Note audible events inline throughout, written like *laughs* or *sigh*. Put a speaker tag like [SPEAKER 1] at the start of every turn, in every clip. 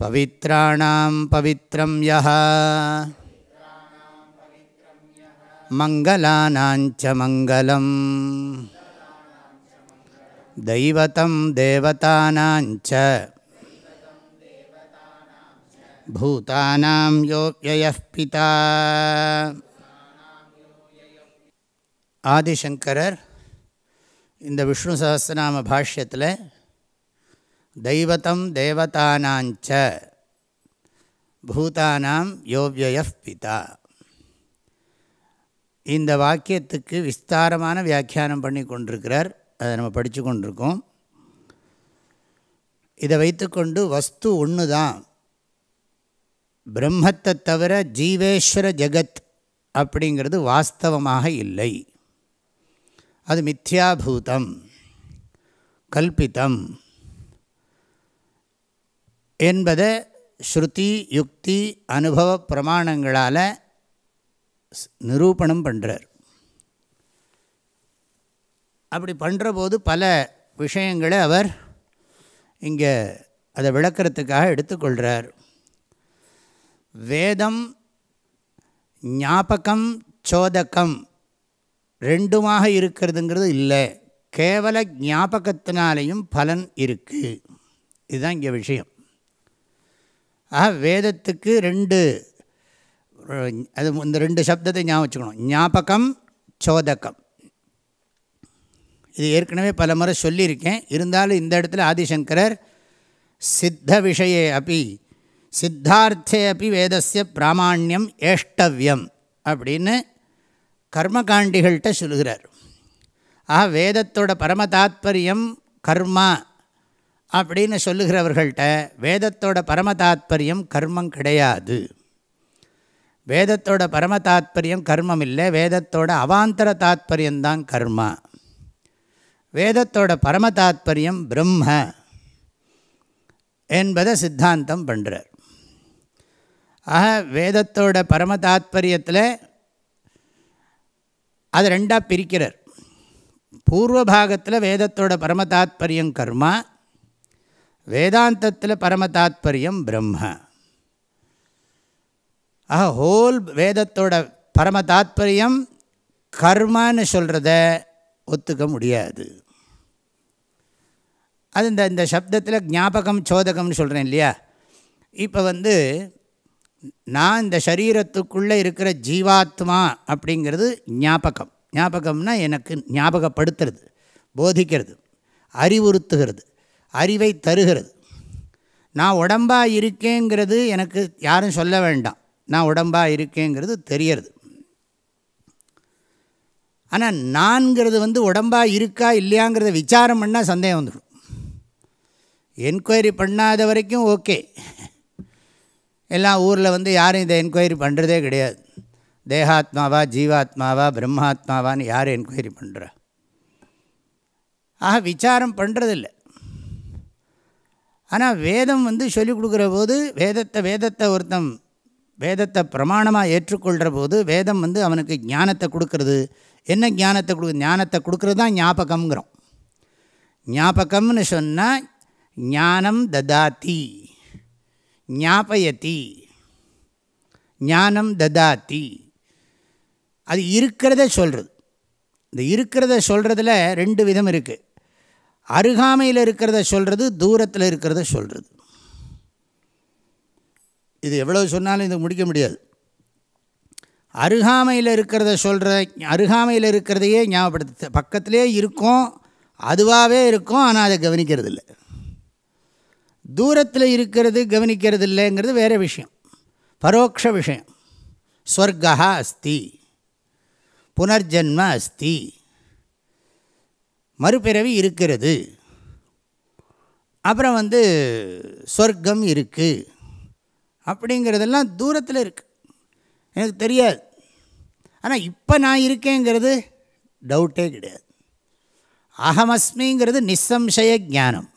[SPEAKER 1] பவித்ராணாம் பவித்ரம் யா மங்களானாஞ்ச மங்கலம் தைவதம் தேவதானாஞ்ச பூதானாம் யோவ்யயः பிதா ஆதிசங்கரர் இந்த விஷ்ணு சகஸ்திரநாம பாஷ்யத்தில் தெய்வத்தம் தேவதானாஞ்ச. பூதானாம் யோவிய பிதா. இந்த வாக்கியத்துக்கு விஸ்தாரமான வியாக்கியானம் பண்ணி கொண்டிருக்கிறார். அதை நம்ம படித்து கொண்டிருக்கோம். இதை வைத்துக்கொண்டு வஸ்து ஒன்று தான் பிரம்மத்தை தவிர ஜீவேஸ்வர ஜெகத் அப்படிங்கிறது வாஸ்தவமாக இல்லை. அது மித்யாபூதம் கல்பித்தம் என்பதை ஸ்ருதி யுக்தி அனுபவ பிரமாணங்களால் நிரூபணம் பண்ணுறார் அப்படி பண்ணுற போது பல விஷயங்களை அவர் இங்கே அதை விளக்கிறதுக்காக எடுத்துக்கொள்கிறார் வேதம் ஞாபகம் சோதகம் ரெண்டுமாக இருக்கிறதுங்கிறது இல்லை. கேவல ஞாபகத்தினாலேயும் பலன் இருக்குது இதுதான் இங்கே விஷயம். ஆக வேதத்துக்கு ரெண்டு அது இந்த ரெண்டு சப்தத்தை ஞாபகம் வச்சுக்கணும். ஞாபகம் சோதகம். இது ஏற்கனவே பல முறை சொல்லியிருக்கேன். இருந்தாலும் இந்த இடத்துல ஆதிசங்கரர் சித்த விஷயே அப்படி சித்தார்த்தே அப்படி வேதஸ்ய பிராமாணியம் ஏஷ்டவியம் அப்படின்னு கர்மகாண்டிகள்கிட்ட சொல்கிறார் ஆக வேதத்தோட பரம தாத்பரியம் கர்மா. அப்படின்னு சொல்லுகிறவர்கள்ட்ட வேதத்தோட பரம தாத்பரியம் கர்மம் கிடையாது. வேதத்தோட பரம தாத்பரியம் கர்மம் இல்லை வேதத்தோட அவாந்தர தாத்பரியம்தான் கர்மா. வேதத்தோட பரம தாத்பரியம் பிரம்ம என்பதை சித்தாந்தம் பண்ணுறார் ஆக வேதத்தோட பரம தாத்பரியத்தில் அது ரெண்டாக பிரிக்கிறார். பூர்வ பாகத்தில் வேதத்தோட பரம தாத்பரியம் கர்மா வேதாந்தத்தில் பரம தாத்பரியம் பிரம்ம. ஆக ஹோல் வேதத்தோட பரம தாத்பரியம் கர்மான்னு சொல்கிறத ஒத்துக்க முடியாது. அது இந்த இந்த சப்தத்தில் ஞாபகம் சோதகம்னு சொல்கிறேன் இல்லையா? இப்போ வந்து நான் இந்த சரீரத்துக்குள்ளே இருக்கிற ஜீவாத்மா அப்படிங்கிறது ஞாபகம். ஞாபகம்னா எனக்கு ஞாபகப்படுத்துறது போதிக்கிறது அறிவுறுத்துகிறது. அறிவை தருகிறது. நான் உடம்பாக இருக்கேங்கிறது எனக்கு யாரும் சொல்ல வேண்டாம். நான் உடம்பாக இருக்கேங்கிறது தெரியறது ஆனால் நான்கிறது வந்து உடம்பாக இருக்கா இல்லையாங்கிறத விசாரம் பண்ணால் சந்தேகம் வந்துடும். என்கொயரி பண்ணாத வரைக்கும் ஓகே. எல்லாம் ஊரில் வந்து யாரும் இதை என்கொயரி பண்ணுறதே கிடையாது. தேகாத்மாவா ஜீவாத்மாவா பிரம்மாத்மாவான்னு யார் என்கொயரி பண்ணுறா ஆக விசாரம் பண்ணுறதில்ல ஆனால் வேதம் வந்து சொல்லிக் கொடுக்குற போது வேதத்தை வேதத்தை ஒருத்தன் வேதத்தை பிரமாணமாக ஏற்றுக்கொள்கிற போது வேதம் வந்து அவனுக்கு ஞானத்தை கொடுக்கறது. என்ன ஞானத்தை கொடு ஞானத்தை கொடுக்கறது தான் ஞாபகம்ங்கிறோம். ஞாபகம்னு சொன்னால் ஞானம் ததாத்தி ஞாபயத்தி ஞானம் ததாத்தி அது இருக்கிறத சொல்கிறது இந்த இருக்கிறத சொல்கிறதுல ரெண்டு விதம் இருக்குது அருகாமையில் இருக்கிறத சொல்கிறது தூரத்தில் இருக்கிறத சொல்கிறது இது எவ்வளோ சொன்னாலும் இது முடிக்க முடியாது. அருகாமையில் இருக்கிறத சொல்கிற அருகாமையில் இருக்கிறதையே ஞாபகப்படுத்த. பக்கத்திலே இருக்கும் அதுவாகவே இருக்கும் ஆனால் அதை கவனிக்கிறது இல்லை தூரத்தில் இருக்கிறது கவனிக்கிறது இல்லைங்கிறது வேறு விஷயம். பரோட்ச விஷயம். ஸ்வர்கா அஸ்தி. புனர்ஜன்ம அஸ்தி. மறுபிறவி இருக்கிறது. அப்புறம் வந்து சொர்க்கம் இருக்குது அப்படிங்கிறதெல்லாம் தூரத்தில் இருக்குது எனக்கு தெரியாது. ஆனால் இப்போ நான் இருக்கேங்கிறது டவுட்டே கிடையாது. அகமஸ்மிங்கிறது நிசம்சய ஞானம்.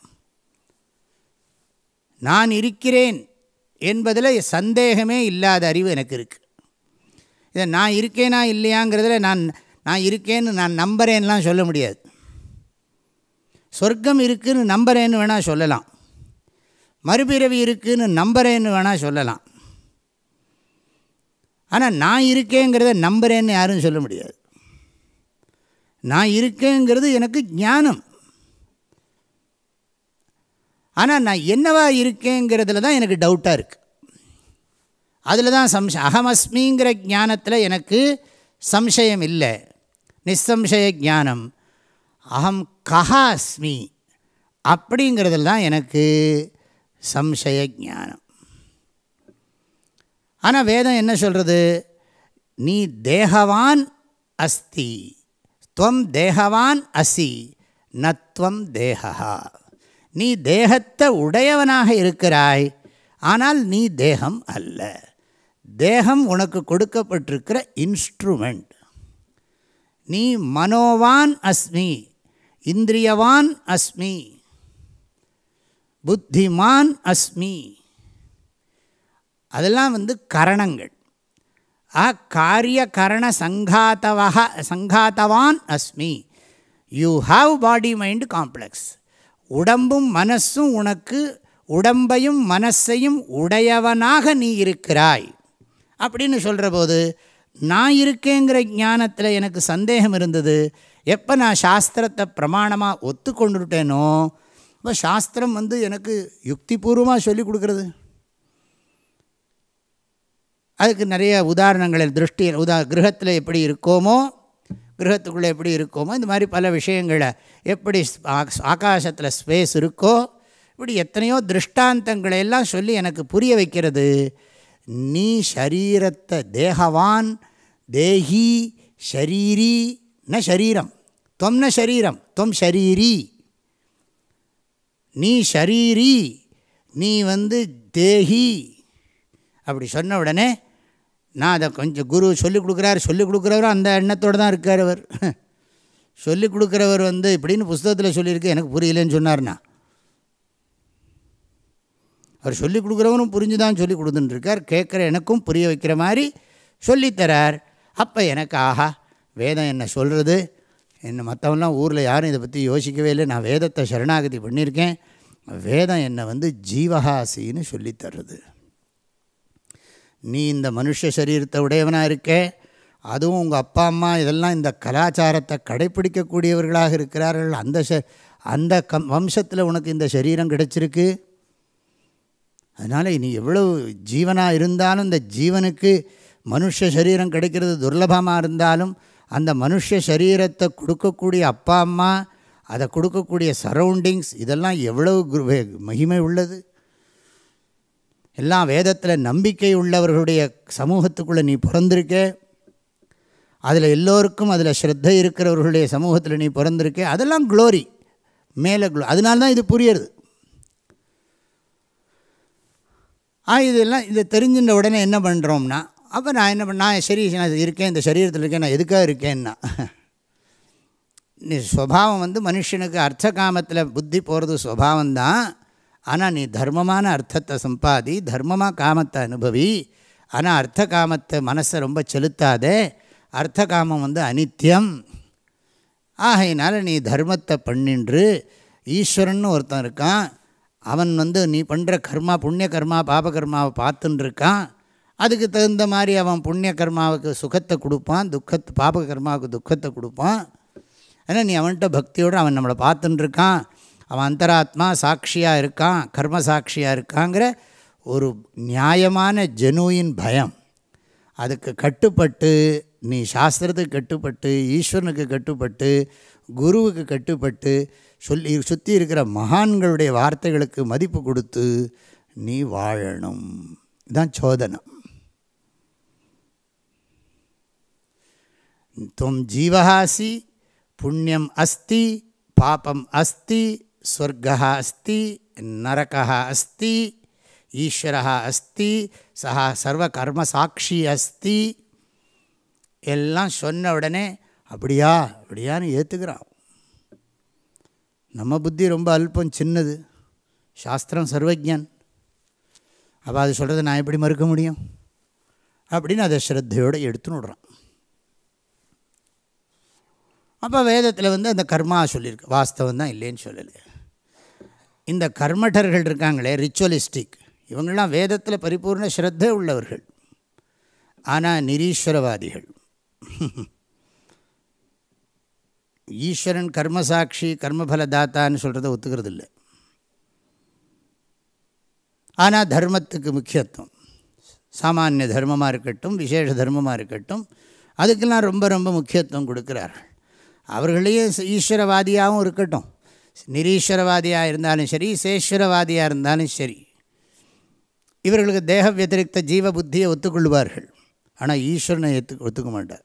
[SPEAKER 1] நான் இருக்கிறேன் என்பதில் சந்தேகமே இல்லாத அறிவு எனக்கு இருக்குது இதை நான் இருக்கேனா இல்லையாங்கிறதுல நான் நான் இருக்கேன்னு நான் நம்புகிறேன்லாம் சொல்ல முடியாது. சொர்க்கம் இருக்குதுன்னு நம்புறேன்னு வேணால் சொல்லலாம். மறுபிறவி இருக்குதுன்னு நம்புறேன்னு வேணால் சொல்லலாம். ஆனால் நான் இருக்கேங்கிறத நம்புகிறேன்னு யாரும் சொல்ல முடியாது. நான் இருக்கேங்கிறது எனக்கு ஞானம். ஆனால் நான் என்னவா இருக்கேங்கிறதுல தான் எனக்கு டவுட்டாக இருக்குது அதில் தான் சம்ச அகமஸ்மிங்கிற ஞானத்தில் எனக்கு சம்சயம் இல்லை. நிசம்சய ஞானம். அகம் கஹா அஸ்மி அப்படிங்கிறதுல தான் எனக்கு சம்சய ஞானம். ஆனால் வேதம் என்ன சொல்கிறது நீ தேகவான் அஸ்தி துவம் தேகவான் அசி நத்வம் தேகா நீ தேகத்தை உடையவனாக இருக்கிறாய் ஆனால் நீ தேகம் அல்ல. தேகம் உனக்கு கொடுக்கப்பட்டிருக்கிற இன்ஸ்ட்ருமெண்ட் நீ மனோவான் அஸ்மி இந்திரியவான் அஸ்மி. புத்திமான் அஸ்மி. அதெல்லாம் வந்து கரணங்கள். ஆ காரிய கரண சங்காத்தவக சங்காத்தவான் அஸ்மி. You have body mind complex உடம்பும் மனசும் உனக்கு உடம்பையும் மனசையும் உடையவனாக நீ இருக்கிறாய். அப்படின்னு சொல்கிற போது நான் இருக்கேங்கிற ஞானத்தில் எனக்கு சந்தேகம் இருந்தது எப்போ நான் சாஸ்திரத்தை பிரமாணமாக ஒத்துக்கொண்டுட்டேனோ இப்போ சாஸ்திரம் வந்து எனக்கு யுக்திபூர்வமாக சொல்லி கொடுக்குறது. அதுக்கு நிறைய உதாரணங்கள் திருஷ்டி உதா கிரகத்தில் எப்படி இருக்கோமோ கிரகத்துக்குள்ளே எப்படி இருக்கோமோ இந்த மாதிரி பல விஷயங்களை எப்படி ஆகாசத்தில் ஸ்பேஸ் இருக்கோ இப்படி எத்தனையோ திருஷ்டாந்தங்களை எல்லாம் சொல்லி எனக்கு புரிய வைக்கிறது. நீ ஷரீரத்தை தேகவான் தேஹி ஷரீரி ந ஷரீரம் தொம்ன சரீரம் ஷரீரம் தொம் ஷரீரி நீ ஷரீரி நீ வந்து தேஹி அப்படி சொன்ன உடனே நான் அதை கொஞ்சம் குரு சொல்லிக் கொடுக்குறாரு சொல்லிக் கொடுக்குறவரும் அந்த எண்ணத்தோடு தான் இருக்கார் அவர். *laughs* சொல்லிக் கொடுக்குறவர் வந்து இப்படின்னு புஸ்தகத்தில் சொல்லியிருக்கு எனக்கு புரியலன்னு சொன்னார்னா அவர் சொல்லிக் கொடுக்குறவரும் புரிஞ்சு தான் சொல்லி கொடுத்துட்டுருக்கார் கேட்குற எனக்கும் புரிய வைக்கிற மாதிரி சொல்லித்தரார் அப்போ எனக்கு ஆஹா வேதம் என்ன சொல்கிறது என்ன மற்றவெல்லாம் ஊரில் யாரும் இதை பற்றி யோசிக்கவே இல்லை. நான் வேதத்தை சரணாகதி பண்ணியிருக்கேன். வேதம் என்னை வந்து ஜீவகாசின்னு சொல்லித்தருது நீ இந்த மனுஷ சரீரத்தை உடையவனாக இருக்க. அதுவும் உங்கள் அப்பா அம்மா இதெல்லாம் இந்த கலாச்சாரத்தை கடைப்பிடிக்கக்கூடியவர்களாக இருக்கிறார்கள். அந்த ச அந்த கம் வம்சத்தில் உனக்கு இந்த சரீரம் கிடைச்சிருக்கு. அதனால் நீ எவ்வளவு ஜீவனாக இருந்தாலும் இந்த ஜீவனுக்கு மனுஷ சரீரம் கிடைக்கிறது துர்லபமாக இருந்தாலும் அந்த மனுஷ சரீரத்தை கொடுக்கக்கூடிய அப்பா அம்மா அதை கொடுக்கக்கூடிய சரௌண்டிங்ஸ் இதெல்லாம் எவ்வளவு மகிமை உள்ளது? எல்லாம் வேதத்தில் நம்பிக்கை உள்ளவர்களுடைய சமூகத்துக்குள்ளே நீ பிறந்திருக்க. அதில் எல்லோருக்கும் அதில் ஸ்ரத்தை இருக்கிறவர்களுடைய சமூகத்தில் நீ பிறந்திருக்க. அதெல்லாம் க்ளோரி மேலே க்ளோ அதனால தான் இது புரியுறது. ஆ இதெல்லாம் இதை தெரிஞ்சின்ற உடனே என்ன பண்ணுறோம்னா அப்போ நான் என்ன பண்ண நான் சரி நான் இருக்கேன் இந்த சரீரத்தில் இருக்கேன் நான் எதுக்காக இருக்கேன்னா நீ ஸ்வபாவம் வந்து மனுஷனுக்கு அர்த்த காமத்தில் புத்தி போகிறது ஸ்வபாவந்தான் ஆனால் நீ தர்மமான அர்த்தத்தை சம்பாதி தர்மமாக காமத்தை அனுபவி. ஆனால் அர்த்த காமத்தை மனசை ரொம்ப செலுத்தாதே அர்த்த காமம் வந்து அனித்தியம் ஆகையினால நீ தர்மத்தை பண்ணின்று ஈஸ்வரன் ஒருத்தன் இருக்கான். அவன் வந்து நீ பண்ணுற கர்மா புண்ணிய கர்மா பாபகர்மாவை பார்த்துன்னு இருக்கான். அதுக்கு தகுந்த மாதிரி அவன் புண்ணிய கர்மாவுக்கு சுகத்தை கொடுப்பான் துக்கத்து பாப கர்மாவுக்கு துக்கத்தை கொடுப்பான். ஏன்னா நீ அவன்கிட்ட பக்தியோடு அவன் நம்மளை பார்த்துன்னு இருக்கான் அவன் அந்தராத்மா சாட்சியாக இருக்கான் கர்ம சாட்சியாக இருக்காங்கிற ஒரு நியாயமான ஜெனுவின் பயம். அதுக்கு கட்டுப்பட்டு நீ சாஸ்திரத்துக்கு கட்டுப்பட்டு ஈஸ்வரனுக்கு கட்டுப்பட்டு குருவுக்கு கட்டுப்பட்டு சொல்லி சுற்றி இருக்கிற மகான்களுடைய வார்த்தைகளுக்கு மதிப்பு கொடுத்து நீ வாழணும். இதுதான் சோதனம் துவம் ஜீவஹாசி புண்ணியம் அஸ்தி பாபம் அஸ்தி ஸ்வர்கா அஸ்தி நரகா அஸ்தி ஈஸ்வரா அஸ்தி சஹா சர்வ கர்ம சாட்சி அஸ்தி எல்லாம் சொன்ன உடனே அப்படியா அப்படியான்னு ஏற்றுக்கிறான் நம்ம புத்தி ரொம்ப அல்பம் சின்னது. சாஸ்திரம் சர்வஜன் அப்போ அது சொல்கிறத நான் எப்படி மறுக்க முடியும்? அப்படின்னு அதை ஸ்ரத்தையோடு எடுத்துன்னு விடுறான். அப்போ வேதத்தில் வந்து அந்த கர்மா சொல்லியிருக்கு. வாஸ்தவம் தான் இல்லைன்னு சொல்லலை. இந்த கர்மடர்கள் இருக்காங்களே ரிச்சுவலிஸ்டிக் இவங்களாம் வேதத்தில் பரிபூர்ண ஸ்ரத்தை உள்ளவர்கள். ஆனால் நிரீஸ்வரவாதிகள். ஈஸ்வரன் கர்மசாட்சி கர்மபல தாத்தான்னு சொல்கிறத ஒத்துக்கிறது இல்லை ஆனால் தர்மத்துக்கு முக்கியத்துவம். சாமானிய தர்மமாக இருக்கட்டும் விசேஷ தர்மமாக இருக்கட்டும் அதுக்கெல்லாம் ரொம்ப ரொம்ப முக்கியத்துவம் கொடுக்குறார்கள். அவர்களையே ஈஸ்வரவாதியாகவும் இருக்கட்டும். நிரீஸ்வரவாதியாக இருந்தாலும் சரி சேஸ்வரவாதியாக இருந்தாலும் சரி. இவர்களுக்கு தேக வத்திரிக்த ஜீவ புத்தியை ஒத்துக்கொள்வார்கள். ஆனால் ஈஸ்வரனை ஏற்று ஒத்துக்க மாட்டார்.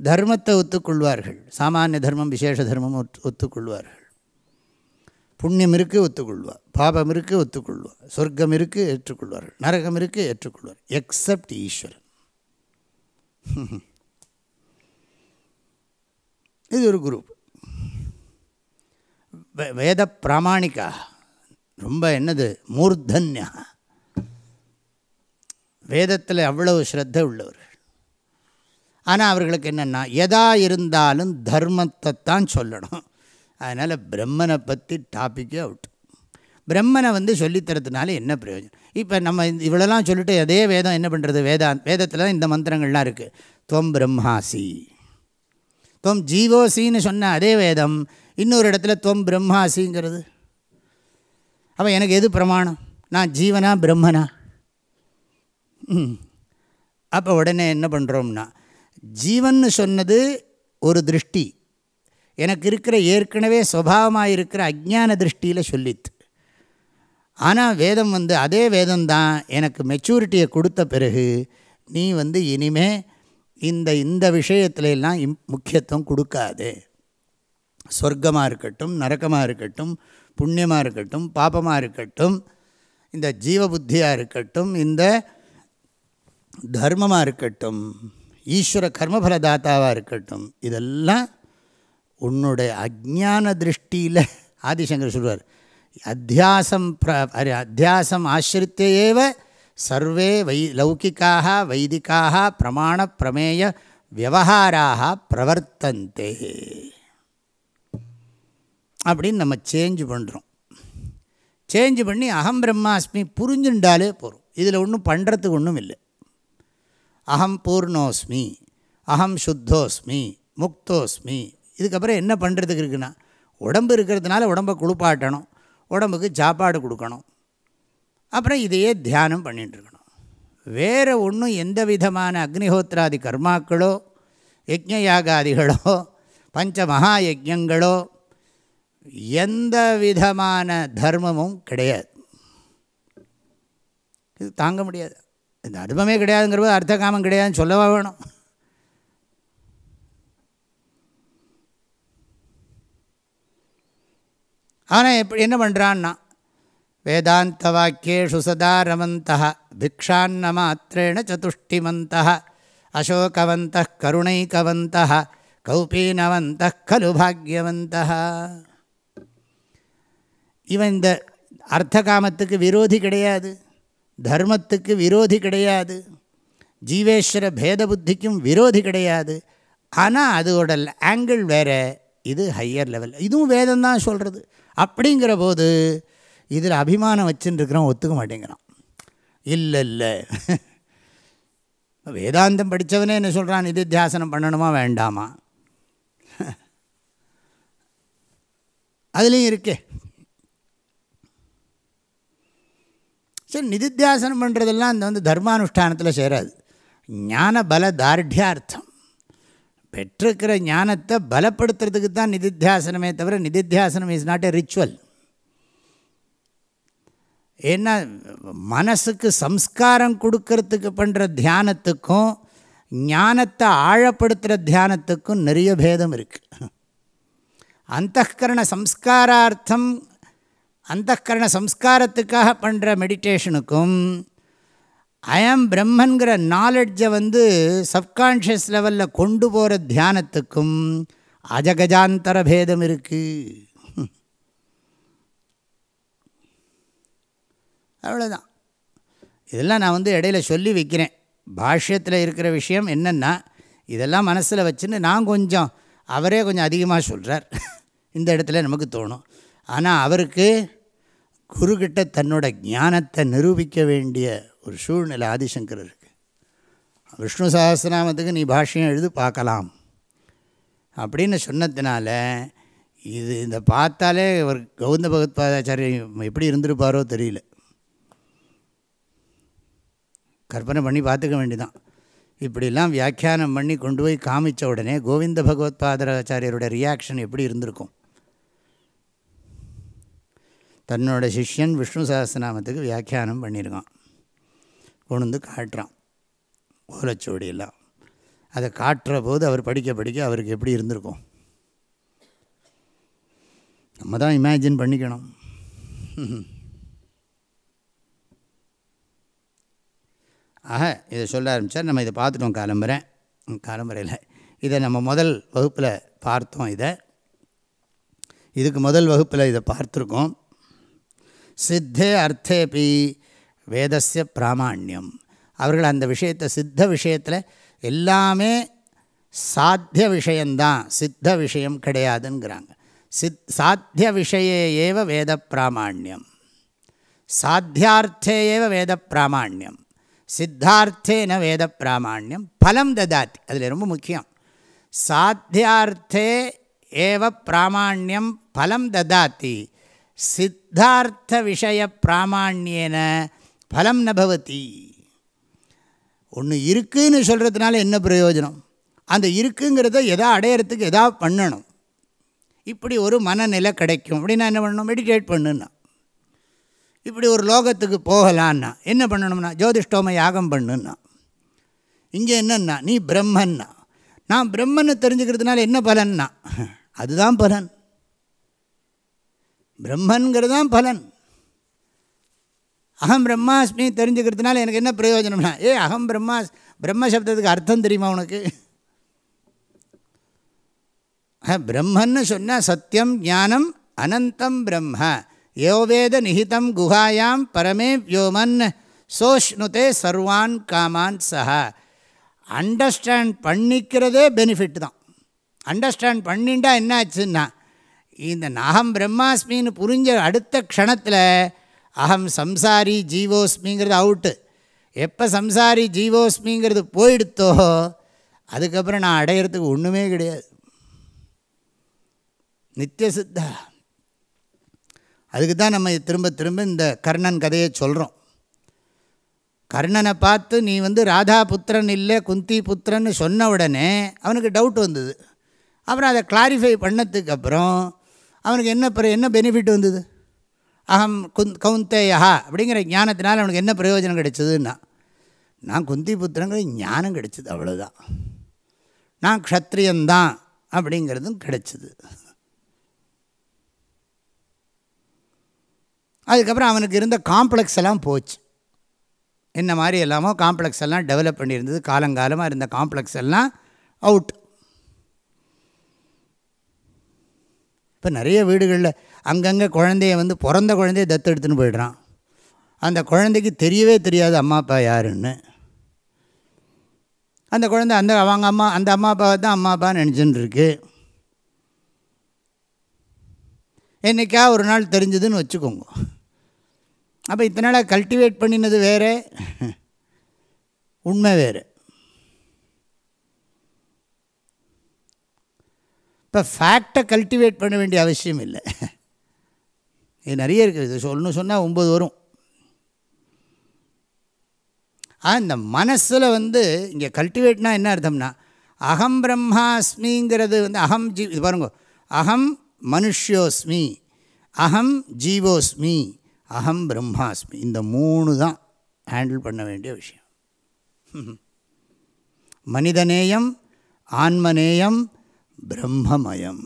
[SPEAKER 1] தர்மத்தை ஒத்துக்கொள்வார்கள். சாமானிய தர்மம் விசேஷ தர்மம் ஒத்து ஒத்துக்கொள்வார்கள். புண்ணியம் இருக்குது ஒத்துக்கொள்வார். பாபம் இருக்குது ஒத்துக்கொள்வார். சொர்க்கம் இருக்குது ஏற்றுக்கொள்வார்கள். நரகம் இருக்குது ஏற்றுக்கொள்வார். எக்ஸப்ட் ஈஸ்வரன். *laughs* இது ஒரு குரூப் வேத பிராமணிக்கா ரொம்ப என்னது? மூர்தன்யா வேதத்தில் அவ்வளவு ஸ்ரத்த உள்ளவர்கள் ஆனால் அவர்களுக்கு என்னென்னா எதா இருந்தாலும் தர்மத்தை தான் சொல்லணும் அதனால் பிரம்மனை பற்றி டாப்பிக்கே அவுட் பிரம்மனை வந்து சொல்லித்தரதுனால என்ன பிரயோஜனம் இப்போ நம்ம இவ்வளோலாம் சொல்லிட்டு அதே வேதம் என்ன பண்ணுறது வேதா வேதத்தில் தான் இந்த மந்திரங்கள்லாம் இருக்குது துவம் பிரம்மாசி துவம் ஜீவோசின்னு சொன்ன அதே வேதம் இன்னொரு இடத்துல துவம் பிரம்மாசிங்கிறது. அப்போ எனக்கு எது பிரமாணம்? நான் ஜீவனா பிரம்மனா? அப்போ உடனே என்ன பண்ணுறோம்னா ஜீவன்னு சொன்னது ஒரு திருஷ்டி. எனக்கு இருக்கிற ஏற்கனவே சுவாவமாக இருக்கிற அஜ்ஞான திருஷ்டியில் சொல்லித்து ஆனால் வேதம் வந்து அதே வேதம்தான் எனக்கு மெச்சூரிட்டியை கொடுத்த பிறகு நீ வந்து இனிமேல் இந்த இந்த விஷயத்துல எல்லாம் இம் முக்கியத்துவம் கொடுக்காது. சொர்க்கமாக இருக்கட்டும் நரக்கமாக இருக்கட்டும் புண்ணியமாக இருக்கட்டும் பாப்பமாக இருக்கட்டும் இந்த ஜீவ புத்தியாக இருக்கட்டும் இந்த தர்மமாக இருக்கட்டும் ஈஸ்வர கர்மபலதாத்தாவாக இருக்கட்டும் இதெல்லாம் உன்னுடைய அஜான திருஷ்டியில் ஆதிசங்கர் சொல்வார். அத்தியாசம் பிர அத்தியாசம் ஆசிரித்தேவ சர்வே வை லௌகிக்காக வைதிக்காக பிரமாண பிரமேய விவகாராக பிரவர்த்தந்தே. அப்படின்னு நம்ம சேஞ்சு பண்ணுறோம் சேஞ்சு பண்ணி அகம் பிரம்மாஸ்மி புரிஞ்சுண்டாலே போகிறோம் இதில் ஒன்றும் பண்ணுறதுக்கு ஒன்றும் இல்லை. அகம் பூர்ணோஸ்மி அகம் சுத்தோஸ்மி முக்தோஸ்மி இதுக்கப்புறம் என்ன பண்ணுறதுக்கு இருக்குன்னா உடம்பு இருக்கிறதுனால உடம்பை குளிப்பாட்டணும் உடம்புக்கு சாப்பாடு கொடுக்கணும். அப்புறம் இதையே தியானம் பண்ணிட்டுருக்கணும். வேறு ஒன்றும் எந்த விதமான அக்னிஹோத்திராதி கர்மாக்களோ யஜ்ஞயாகாதிகளோ பஞ்ச மகா யஜ்யங்களோ எந்த விதமான தர்மமும் கிடையாது. இது தாங்க முடியாது. இந்த அனுபவமே கிடையாதுங்கிறது அர்த்த காமம் கிடையாதுன்னு சொல்லவா வேணும்? ஆனால் எப்படி என்ன பண்ணுறான்னா வேதாந்த வாக்கியேஷு சதா ரமந்தः பிக்ஷான்ன மாத்திரேண சதுஷ்டிமந்தः அசோகவந்தः கருணைக்கவந்தः கௌபீனவந்தः கலு பாக்யவந்தः இவன் இந்த அர்த்த காமத்துக்கு விரோதி கிடையாது தர்மத்துக்கு விரோதி கிடையாது ஜீவேஸ்வர பேத புத்திக்கும் விரோதி கிடையாது. ஆனால் அதோட ஆங்கிள் வேறு இது ஹையர் லெவல் இதுவும் வேதம் தான் சொல்கிறது அப்படிங்கிற போது இதில் அபிமானம் வச்சுன்னு இருக்கிறோம் ஒத்துக்க மாட்டேங்கிறான். இல்லை இல்லை. வேதாந்தம் படித்தவனே என்ன சொல்கிறான்? நிதித்தியாசனம் பண்ணணுமா வேண்டாமா? அதுலேயும் இருக்கே. சரி நிதித்தியாசனம் பண்ணுறதெல்லாம் இந்த வந்து தர்மானுஷ்டானத்தில் சேராது ஞான பல தார்டியார்த்தம். பெற்றிருக்கிற ஞானத்தை பலப்படுத்துறதுக்கு தான் நிதித்தியாசனமே தவிர நிதித்தியாசனம் இஸ் நாட் எ ரிச்சுவல் ஏன்னா மனசுக்கு சம்ஸ்காரம் கொடுக்கறதுக்கு பண்ணுற தியானத்துக்கும் ஞானத்தை ஆழப்படுத்துகிற தியானத்துக்கும் நிறைய பேதம் இருக்குது அந்தகரண சம்ஸ்காரார்த்தம் அந்தகரண சம்ஸ்காரத்துக்காக பண்ணுற மெடிடேஷனுக்கும் ஐஎம் பிரம்மன்கிற நாலெட்ஜை வந்து சப்கான்ஷியஸ் லெவலில் கொண்டு போகிற தியானத்துக்கும் அஜகஜாந்தர பேதம் இருக்குது அவ்வளோதான் இதெல்லாம் நான் வந்து இடையில சொல்லி வைக்கிறேன். பாஷ்யத்தில் இருக்கிற விஷயம் என்னென்னா இதெல்லாம் மனசில் வச்சுன்னு நான் கொஞ்சம் அவரே கொஞ்சம் அதிகமாக சொல்கிறார் *laughs* இந்த இடத்துல நமக்கு தோணும். ஆனால் அவருக்கு குருக்கிட்ட தன்னோட ஞானத்தை நிரூபிக்க வேண்டிய ஒரு சூழ்நிலை ஆதிசங்கர் இருக்குது விஷ்ணு சகசிரநாமத்துக்கு நீ பாஷ்யம் எழுது பார்க்கலாம். அப்படின்னு சொன்னதுனால இது இந்த பார்த்தாலே அவர் கௌந்த பகவத்பாதாச்சாரியர் எப்படி இருந்திருப்பாரோ தெரியல. கற்பனை பண்ணி பார்த்துக்க வேண்டிதான் இப்படிலாம் வியாக்கியானம் பண்ணி கொண்டு போய் காமிச்ச உடனே கோவிந்த பகவத்பாதராச்சாரியரோட ரியாக்ஷன் எப்படி இருந்திருக்கும்? தன்னோட சிஷ்யன் விஷ்ணு சஹஸ்ரநாமத்துக்கு வியாக்கியானம் பண்ணியிருக்கான். கொண்டு வந்து காட்டுறான். ஓலைச்சுவடியெல்லாம் அதை காட்டுற போது அவர் படிக்க படிக்க அவருக்கு எப்படி இருந்திருக்கும்? நம்ம தான் இமேஜின் பண்ணிக்கணும். ஆக இதை சொல்ல ஆரம்பித்தார் நம்ம இதை பார்த்துட்டோம் காலம்பரை. காலம்பரையில். இதை நம்ம முதல் வகுப்பில் பார்த்தோம் இதை. இதுக்கு முதல் வகுப்பில் இதை பார்த்துருக்கோம். சித்தே அர்த்தேபி வேதஸ்ய பிராமாண்யம். அவர்கள் அந்த விஷயத்தை சித்த விஷயத்தில் எல்லாமே சாத்திய விஷயந்தான். சித்த விஷயம் கிடையாதுங்கிறாங்க. சித் சாத்திய விஷய ஏவ வேத பிராமாண்யம். சாத்தியார்த்தே ஏவ வேத பிராமாண்யம். சித்தார்த்தேன வேத பிராமணியம் பலம் ததாத்தி. அதில் ரொம்ப முக்கியம். சாத்தியார்த்தே ஏவ பிராமாண்யம் பலம் ததாத்தி. சித்தார்த்த விஷய பிராமாண்யேன பலம் நபவதி ஒன்று இருக்குதுன்னு சொல்கிறதுனால என்ன பிரயோஜனம்? அந்த இருக்குங்கிறத எதா அடையிறதுக்கு எதா பண்ணணும்? இப்படி ஒரு மனநிலை கிடைக்கும். அப்படின்னா என்ன பண்ணணும்? மெடிடேட் பண்ணுன்னா. இப்படி ஒரு லோகத்துக்கு போகலான்னா என்ன பண்ணணும்னா ஜோதிஷ்டோம யாகம் பண்ணுன்னா. இங்கே என்னன்னா நீ பிரம்மன்னா. நான் பிரம்மன்னு தெரிஞ்சுக்கிறதுனால என்ன பலன்னா? அதுதான் பலன். பிரம்மன்கிறது தான் பலன். அகம் பிரம்மாஸ்மி தெரிஞ்சுக்கிறதுனால எனக்கு என்ன பிரயோஜனம்னா ஏ அகம் பிரம்மா பிரம்ம சப்தத்துக்கு அர்த்தம் தெரியுமா உனக்கு? பிரம்மன்னு சொன்னால் சத்தியம் ஞானம் அனந்தம் பிரம்ம. யோவேத நிஹிதம் குஹாயாம் பரமே வியோமன் சோஷ்ணுதே சர்வான் காமான் சஹ. அண்டர்ஸ்டாண்ட் பண்ணிக்கிறதே பெனிஃபிட் தான். அண்டர்ஸ்டாண்ட் பண்ணிண்டா என்ன ஆச்சுன்னா இந்த அகம் பிரம்மாஸ்மின்னு புரிஞ்ச அடுத்த க்ஷணத்தில் அகம் சம்சாரி ஜீவோஸ்மிங்கிறது அவுட்டு. எப்போ சம்சாரி ஜீவோஸ்மிங்கிறது போயிடுத்தோ அதுக்கப்புறம் நான் அடையிறதுக்கு ஒன்றுமே கிடையாது. நித்தியசித்தா. அதுக்கு தான் நம்ம திரும்ப திரும்ப இந்த கர்ணன் கதையை சொல்கிறோம் கர்ணனை பார்த்து நீ வந்து ராதா புத்திரன் இல்லை குந்தி புத்திரன்னு சொன்ன உடனே அவனுக்கு டவுட் வந்தது. அப்புறம் அதை கிளாரிஃபை பண்ணதுக்கு அப்புறம் அவனுக்கு என்ன என்ன பெனிஃபிட் வந்தது? அகம் குந் கவுந்தேயா அப்படிங்கிற ஞானத்தினால் அவனுக்கு என்ன பிரயோஜனம் கிடைச்சதுன்னா நான் குந்தி புத்திரங்கிற ஞானம் கிடைச்சிது அவ்வளோதான் நான் க்ஷத்ரியந்தான் அப்படிங்கிறதும் கிடைச்சிது. அதுக்கப்புறம் அவனுக்கு இருந்த காம்ப்ளெக்ஸ் எல்லாம் போச்சு. என்ன மாதிரி எல்லாமோ காம்ப்ளெக்ஸ் எல்லாம் டெவலப் பண்ணியிருந்தது. காலங்காலமாக இருந்த காம்ப்ளெக்ஸ் எல்லாம் அவுட் இப்போ நிறைய வீடுகளில் அங்கங்கே குழந்தைய வந்து பிறந்த குழந்தைய தத்து எடுத்துன்னு போயிடுறான். அந்த குழந்தைக்கு தெரியவே தெரியாது அம்மா அப்பா யாருன்னு. அந்த குழந்தை அந்த அவங்க அம்மா அந்த அம்மா அப்பாவை தான் அம்மா அப்பான்னு நினச்சின்னு இருக்கு. என்றைக்கா ஒரு நாள் தெரிஞ்சதுன்னு வச்சுக்கோங்க. அப்போ இத்தனை நாளாக கல்டிவேட் பண்ணினது வேறு. உண்மை வேறு. இப்போ ஃபேக்டை கல்டிவேட் பண்ண வேண்டிய அவசியம் இல்லை. இது நிறைய இருக்குது இது சொல்லணும் சொன்னால் ஒம்பது வரும். இந்த மனசில் வந்து இங்கே கல்டிவேட்னா என்ன அர்த்தம்னா அகம் பிரம்மாஸ்மிங்கிறது வந்து அகம் ஜீ இது பாருங்க. அகம் மனுஷ்யோஸ்மி அகம் ஜீவோஸ்மி. அகம் பிரம்மாஸ்மி. இந்த மூணு தான் ஹேண்டில் பண்ண வேண்டிய விஷயம். *laughs* மனிதநேயம் ஆன்மநேயம் பிரம்மமயம்.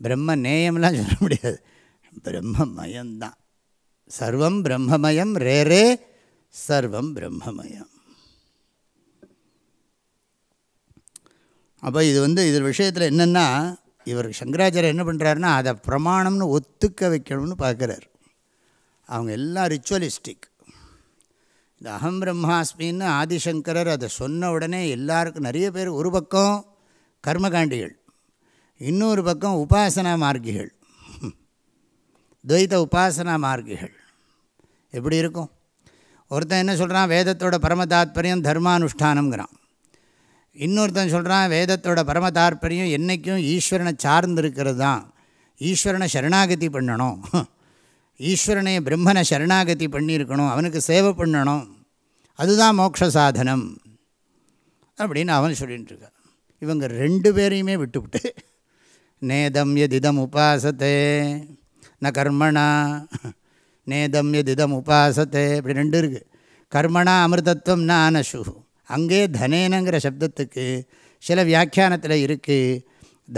[SPEAKER 1] பிரம்ம நேயம்லாம் சொல்ல முடியாது. பிரம்மமயம்தான் சர்வம் பிரம்மமயம் ரே ரே சர்வம் பிரம்மமயம். அப்போ இது வந்து இது விஷயத்தில் என்னென்னா இவர் சங்கராச்சாரியர் என்ன பண்ணுறாருன்னா அதை பிரமாணம்னு ஒத்துக்க வைக்கணும்னு பார்க்குறாரு. அவங்க எல்லாம் ரிச்சுவலிஸ்டிக் இந்த அகம் பிரம்மாஸ்மின்னு ஆதிசங்கரர் அதை சொன்ன உடனே எல்லாருக்கும் நிறைய பேர் ஒரு பக்கம் கர்மகாண்டிகள் இன்னொரு பக்கம் உபாசனா மார்க்கிகள் துவைத உபாசனா மார்க்கிகள். எப்படி இருக்கும்? ஒருத்தன் என்ன சொல்கிறான் வேதத்தோட பரம தாத்பரியம் தர்மானுஷ்டானங்கிறான் இன்னொருத்தன் சொல்கிறான் வேதத்தோட பரம தாற்பரியம் என்றைக்கும் ஈஸ்வரனை சார்ந்து இருக்கிறது தான். ஈஸ்வரனை சரணாகதி பண்ணணும். ஈஸ்வரனை பிரம்மனை சரணாகதி பண்ணியிருக்கணும். அவனுக்கு சேவை பண்ணணும். அதுதான் மோட்ச சாதனம். அப்படின்னு அவன் சொல்லிகிட்டு இருக்கான் இவங்க ரெண்டு பேரையுமே விட்டுவிட்டு நேதம் எதிதம் உபாசத்தே ந கர்மணா நேதம் எதிதம் உபாசத்தே இப்படி ரெண்டு இருக்குது கர்மணா அமிர்தத்துவம் ந அனசு அங்கே தனேனங்கிற சப்தத்துக்கு சில வியாக்கியானத்தில் இருக்குது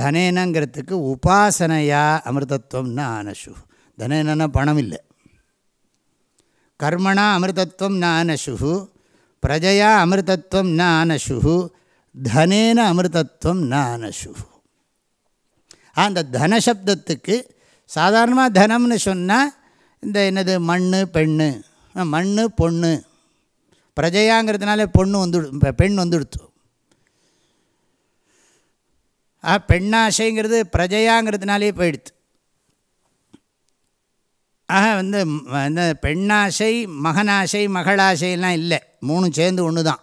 [SPEAKER 1] தனேனங்கிறதுக்கு உபாசனையா அமிர்தத்துவம் ஆனசு தனேனா பணம் இல்லை. கர்மணா அமிர்தத்துவம் ந அனசு பிரஜையா அமிர்தத்துவம் ந அனசு தனேன அமிர்தத்துவம் ந அனசு அந்த தனசப்தத்துக்கு சாதாரணமாக தனம்னு சொன்னால் இந்த என்னது? மண் பெண்ணு. மண் பொண்ணு. பிரஜையாங்கிறதுனால பொண்ணு வந்து பெண் வந்துடுத்து ஆ பெண்ணாசைங்கிறது பிரஜையாங்கிறதுனாலே போயிடுத்து. ஆக வந்து இந்த பெண்ணாசை மகனாசை மகளாசைலாம் இல்லை. மூணும் சேர்ந்து ஒன்று தான்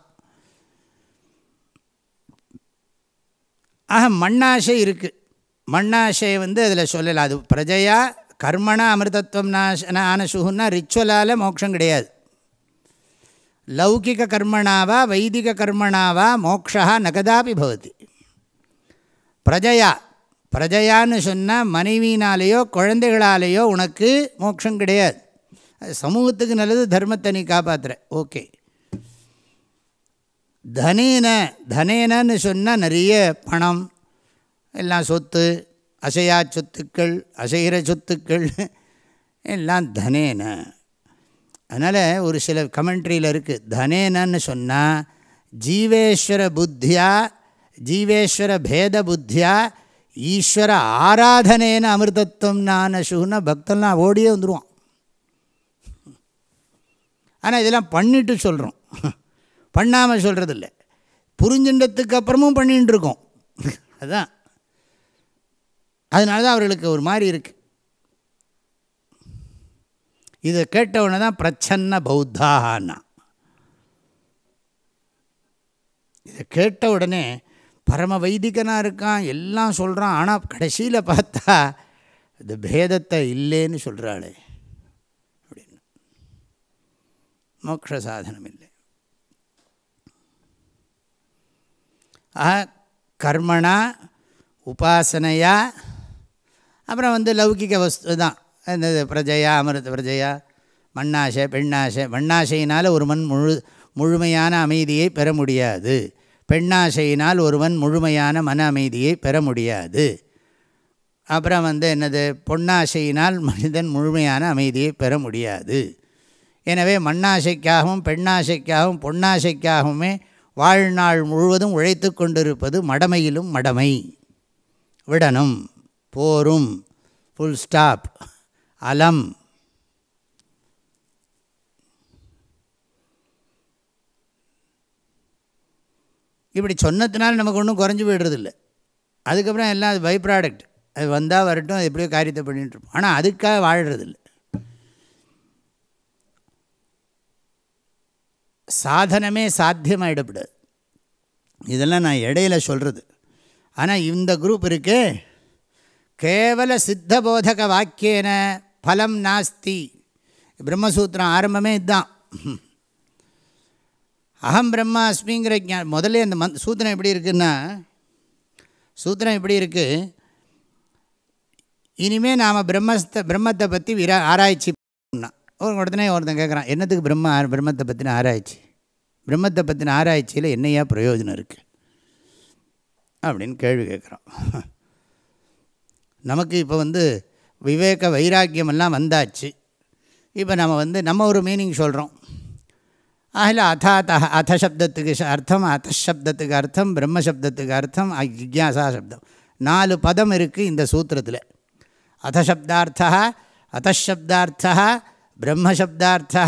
[SPEAKER 1] ஆக மண்ணாசை இருக்குது மண்ணாசை வந்து அதில் சொல்லலாம். அது பிரஜையா கர்மணா அமிர்தத்துவம் நாச ஆனசுகுன்னா ரிச்சுவலால் மோட்சம் கிடையாது. லௌகிக கர்மணாவா வைதிக கர்மணாவா மோக்ஷா நகதாபி பவதி. பிரஜையா பிரஜையான்னு சொன்னால் மனைவினாலேயோ குழந்தைகளாலேயோ உனக்கு மோட்சம் கிடையாது. சமூகத்துக்கு நல்லது தர்மத்தை நீ காப்பாற்றுற ஓகே. தனேன தனேனன்னு சொன்னால் நிறைய பணம் எல்லாம் சொத்து அசையா சொத்துக்கள் அசைகிற சொத்துக்கள் எல்லாம் தனேன. அதனால் ஒரு சில கமெண்ட்ரியில் இருக்குது தனேனன்னு சொன்னால் ஜீவேஸ்வர புத்தியா ஜீவேஸ்வர பேத புத்தியா ஈஸ்வர ஆராதனேன அமிர்தத்துவம் நானசுன்னா பக்தன்லாம் ஓடியே வந்துடுவான் ஆனால் இதெல்லாம் பண்ணிட்டு சொல்கிறோம் பண்ணாமல் சொல்கிறது இல்லை புரிஞ்சின்றதுக்கு அப்புறமும் பண்ணிகிட்டு இருக்கோம் அதுதான் அதனால தான் அவர்களுக்கு ஒரு மாதிரி இருக்குது இதை கேட்டவுடனே தான் பிரச்சன்ன பௌத்தாகனா இதை கேட்ட உடனே பரம வைதிகனாக இருக்கான் எல்லாம் சொல்கிறான் ஆனால் கடைசியில் பார்த்தா இந்த பேதத்தை இல்லைன்னு சொல்கிறாளே அப்படின்னு. மோக்ஷ சாதனம் இல்லை. ஆ கர்மணா உபாசனையா அப்புறம் வந்து லௌகிக வஸ்து தான். இந்த பிரஜையா அமிர்த பிரஜையா? மண்ணாசை பெண்ணாசை. மண்ணாசையினால் ஒருவன் முழு முழுமையான அமைதியை பெற முடியாது. பெண்ணாசையினால் ஒருவன் முழுமையான மன அமைதியை பெற முடியாது. அப்புறம் வந்து என்னது? பொன்னாசையினால் மனிதன் முழுமையான அமைதியை பெற முடியாது. எனவே மண்ணாசைக்காகவும் பெண்ணாசைக்காகவும் பொன்னாசைக்காகவுமே வாழ்நாள் முழுவதும் உழைத்து கொண்டிருப்பது மடமையிலும் மடமை. விடணும். போரும். ஃபுல் ஸ்டாப் அலம் இப்படி சொன்னதுனால நமக்கு ஒன்றும் குறைஞ்சி போய்டுறதில்ல. அதுக்கப்புறம் எல்லாம் அது பை ப்ராடக்ட் அது வந்தால் வரட்டும் அது எப்படியோ காரியத்தை பண்ணிகிட்ருப்போம் ஆனால் அதுக்காக வாழ்கிறதில்ல சாதனமே சாத்தியமாகிடப்படாது இதெல்லாம் நான் இடையில சொல்கிறது ஆனால் இந்த குரூப் இருக்கே கேவல சித்தபோதக வாக்கியன பலம் நாஸ்தி. பிரம்மசூத்திரம் ஆரம்பமே இதுதான் அகம் பிரம்மாஸ்மிங்கிற ஜா முதல்ல இந்த மந்த் சூத்திரம் எப்படி இருக்குன்னா சூத்திரம் எப்படி இருக்குது இனிமேல் நாம் பிரம்மஸ்த பிரம்மத்தை பற்றி விரா ஆராய்ச்சி பண்ணோம் ஒரு உடனே ஒருத்தன் கேட்குறான் என்னத்துக்கு பிரம்ம பிரம்மத்தை பற்றின ஆராய்ச்சி? பிரம்மத்தை பற்றின ஆராய்ச்சியில் என்னையா பிரயோஜனம் இருக்குது அப்படின்னு கேள்வி கேட்குறோம் நமக்கு இப்போ வந்து விவேக வைராக்கியமெல்லாம் வந்தாச்சு. இப்போ நம்ம வந்து நம்ம ஒரு மீனிங் சொல்கிறோம் அதில் அதாத்த அதசப்தத்துக்கு அர்த்தம் அத்தசப்தத்துக்கு அர்த்தம் பிரம்மசப்தத்துக்கு அர்த்தம் ஜிக்யாசா சப்தம். நாலு பதம் இருக்குது இந்த சூத்திரத்தில். அதசப்தார்த்தா அத்தசப்தார்த்தா பிரம்மசப்தார்த்தா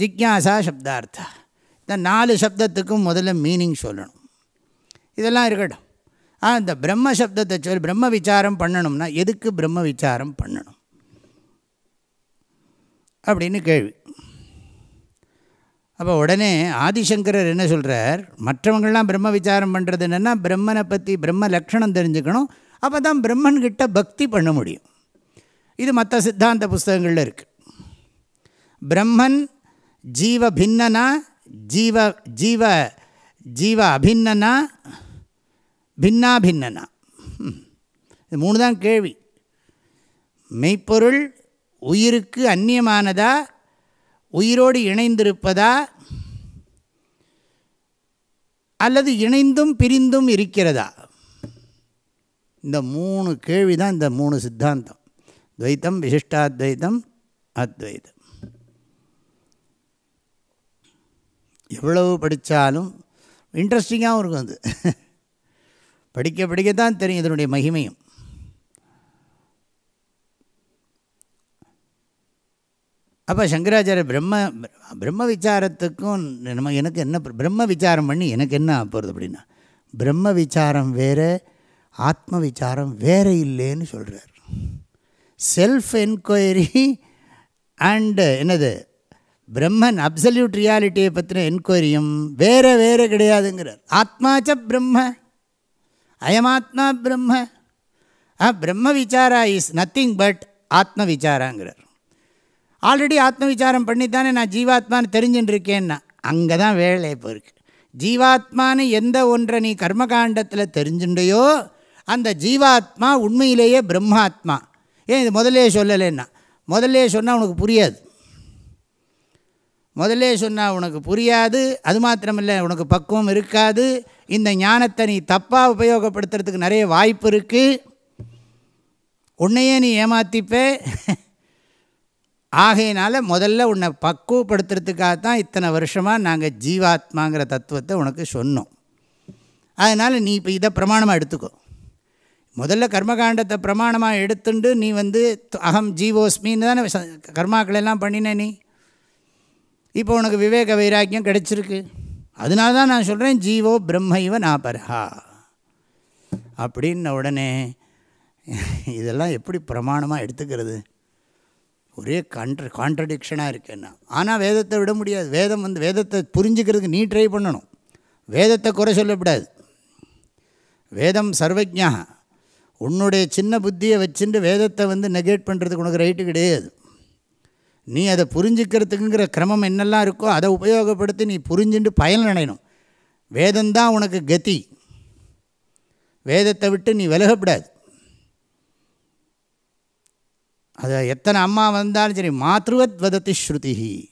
[SPEAKER 1] ஜிக்யாசா சப்தார்த்தா இந்த நாலு சப்தத்துக்கும் முதல்ல மீனிங் சொல்லணும். இதெல்லாம் இருக்கட்டும். ஆ இந்த பிரம்ம சப்தத்தை சொல்லி பிரம்ம விசாரம் பண்ணணும்னா எதுக்கு பிரம்ம விசாரம் பண்ணணும்? அப்படின்னு கேள்வி. அப்போ உடனே ஆதிசங்கரர் என்ன சொல்கிறார் மற்றவங்கள்லாம் பிரம்ம விசாரம் பண்ணுறது என்னென்னா பிரம்மனை பற்றி பிரம்ம லக்ஷணம் தெரிஞ்சுக்கணும். அப்போ தான் பிரம்மன்கிட்ட பக்தி பண்ண முடியும். இது மற்ற சித்தாந்த புஸ்தகங்களில் இருக்குது பிரம்மன் ஜீவ பின்னனா ஜீவ ஜீவ ஜீவ அபின்னனா பின்னா பின்னனா இது மூணு தான் கேள்வி. மெய்ப்பொருள் உயிருக்கு அந்நியமானதா? உயிரோடு இணைந்திருப்பதா? அல்லது இணைந்தும் பிரிந்தும் இருக்கிறதா? இந்த மூணு கேள்வி தான் இந்த மூணு சித்தாந்தம். துவைத்தம் விசிஷ்டாத்வைத்தம் அத்வைதம் எவ்வளவு படித்தாலும் இன்ட்ரெஸ்டிங்காகவும் இருக்கும் அது. படிக்க படிக்க தான் தெரியும் இதனுடைய மகிமையும். அப்போ சங்கராச்சாரிய பிரம்ம பிரம்ம விசாரத்துக்கும் நம்ம எனக்கு என்ன பிரம்ம விசாரம் பண்ணி எனக்கு என்ன போகிறது அப்படின்னா பிரம்ம விசாரம் வேறு ஆத்ம விசாரம் வேறு இல்லைன்னு சொல்கிறார் செல்ஃப் என்கொயரி அண்டு என்னது? பிரம்மன் அப்சல்யூட் ரியாலிட்டியை பற்றின என்கொயரியும் வேறு வேறு கிடையாதுங்கிறார். ஆத்மாச்ச பிரம்ம அயமாத்மா பிரம்ம. ஆ பிரம்ம விசாரா இஸ் நத்திங் பட் ஆத்ம விசாராங்கிறார். ஆல்ரெடி ஆத்ம விசாரம் பண்ணித்தானே நான் ஜீவாத்மான்னு தெரிஞ்சுட்டு இருக்கேன்னா அங்கே தான் வேலை இப்போ இருக்குது ஜீவாத்மான்னு எந்த ஒன்றை நீ கர்மகாண்டத்தில் தெரிஞ்சுண்டையோ அந்த ஜீவாத்மா உண்மையிலேயே பிரம்மாத்மா. ஏன் இது முதலே சொல்லலைன்னா? முதல்லே சொன்னால் உனக்கு புரியாது. முதல்லே சொன்னால் உனக்கு புரியாது அது மாத்திரமில்லை உனக்கு பக்குவம் இருக்காது இந்த ஞானத்தை நீ தப்பாக உபயோகப்படுத்துறதுக்கு நிறைய வாய்ப்பு இருக்குது உன்னையே நீ ஏமாத்திப்பே. *laughs* ஆகையினால் முதல்ல உன்னை பக்குவப்படுத்துறதுக்காக தான் இத்தனை வருஷமாக நாங்கள் ஜீவாத்மாங்கிற தத்துவத்தை உனக்கு சொன்னோம். அதனால் நீ இப்போ இதை பிரமாணமாக எடுத்துக்கோ. முதல்ல கர்மகாண்டத்தை பிரமாணமாக எடுத்துண்டு நீ வந்து அகம் ஜீவோஸ்மின்னு தானே கர்மாக்களெல்லாம் பண்ணின நீ? இப்போ உனக்கு விவேக வைராக்கியம் கிடைச்சிருக்கு. அதனால தான் நான் சொல்கிறேன் ஜீவோ பிரம்மைவ நாபரஹா. அப்படின்ன உடனே இதெல்லாம் எப்படி பிரமாணமாக எடுத்துக்கிறது? ஒரே கான்ட்ர கான்ட்ரடிக்ஷனாக இருக்கேன்னா ஆனால் வேதத்தை விட முடியாது. வேதம் வந்து வேதத்தை புரிஞ்சுக்கிறதுக்கு நீ ட்ரை பண்ணணும். வேதத்தை குறை சொல்லக்கூடாது. வேதம் சர்வஜா உன்னுடைய சின்ன புத்தியை வச்சுட்டு வேதத்தை வந்து நெகேட் பண்ணுறதுக்கு உனக்கு ரைட்டு கிடையாது. நீ அதை புரிஞ்சுக்கிறதுக்குங்கிற கிரமம் என்னெல்லாம் இருக்கோ அதை உபயோகப்படுத்தி நீ புரிஞ்சுட்டு பயன் அடையணும். வேதந்தான் உனக்கு கதி. வேதத்தை விட்டு நீ விலகப்படாது. அது எத்தனை அம்மா வந்தாலும் சரி மாத்ருவத் வதத்தி ஸ்ருதி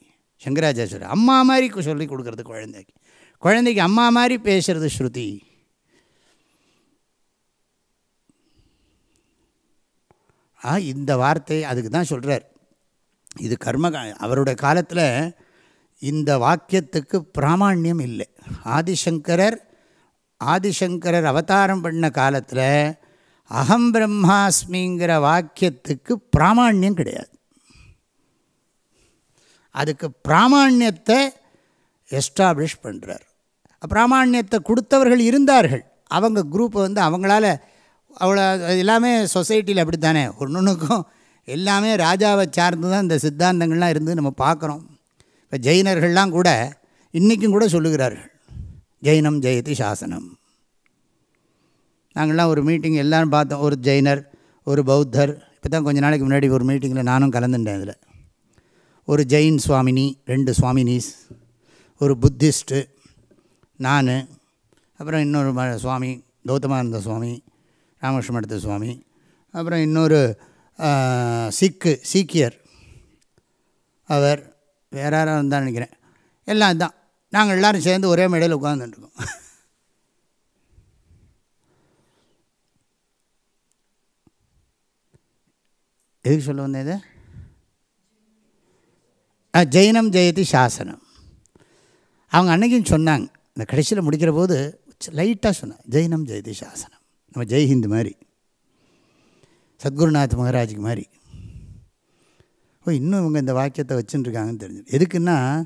[SPEAKER 1] சங்கராச்சாரியர் அம்மா மாதிரி சொல்லி கொடுக்குறது குழந்தைக்கு. குழந்தைக்கு அம்மா மாதிரி பேசுகிறது ஸ்ருதி. ஆ இந்த வார்த்தை அதுக்கு தான் சொல்கிறார் இது கர்ம அவருடைய காலத்தில் இந்த வாக்கியத்துக்கு பிராமாண்யம் இல்லை. ஆதிசங்கரர் ஆதிசங்கரர் அவதாரம் பண்ண காலத்தில் அகம் பிரம்மாஸ்மிங்கிற வாக்கியத்துக்கு பிராமாண்யம் கிடையாது. அதுக்கு பிராமாண்யத்தை எஸ்டாப்ளிஷ் பண்ணுறார் பிராமாண்யத்தை கொடுத்தவர்கள் இருந்தார்கள். அவங்க குரூப்பை வந்து அவங்களால அவ்வளோ எல்லாமே சொசைட்டியில் அப்படி தானே ஒன்றுக்கும் எல்லாமே ராஜாவை சார்ந்து தான் இந்த சித்தாந்தங்கள்லாம் இருந்து நம்ம பார்க்குறோம். இப்போ ஜெயினர்கள்லாம் கூட இன்றைக்கும் கூட சொல்லுகிறார்கள். ஜெயினம் ஜெயதி சாசனம். நாங்கள்லாம் ஒரு மீட்டிங் எல்லோரும் பார்த்தோம். ஒரு ஜெயினர் ஒரு பௌத்தர். இப்போ தான் கொஞ்ச நாளைக்கு முன்னாடி ஒரு மீட்டிங்கில் நானும் கலந்துட்டேன் இதில். ஒரு ஜெயின் சுவாமினி ரெண்டு சுவாமினிஸ் ஒரு புத்திஸ்ட்டு நான் அப்புறம் இன்னொரு ம- சுவாமி கௌதமானந்த சுவாமி ராமகிருஷ்ணமடத்த சுவாமி அப்புறம் இன்னொரு சிக்கு சீக்கியர். அவர் வேற யாராவது இருந்தால் நினைக்கிறேன். எல்லாம் இதுதான் நாங்கள் எல்லோரும் சேர்ந்து ஒரே மேடையில் உட்காந்துட்டுருக்கோம் எதுக்கு சொல்ல வந்தேன் இது? ஆ, ஜெயினம் ஜெயதி சாசனம். அவங்க அன்னைக்கும் சொன்னாங்க. இந்த கடைசியில் முடிக்கிற போது லைட்டாக சொன்னாங்க. ஜெயினம் ஜெயதி சாசனம். நம்ம ஜெய்ஹிந்த் மாதிரி. சத்குருநாத் மகாராஜுக்கு மாதிரி. ஓ இன்னும் இவங்க இந்த வாக்கியத்தை வச்சுட்டுருக்காங்கன்னு தெரிஞ்சு எதுக்குன்னா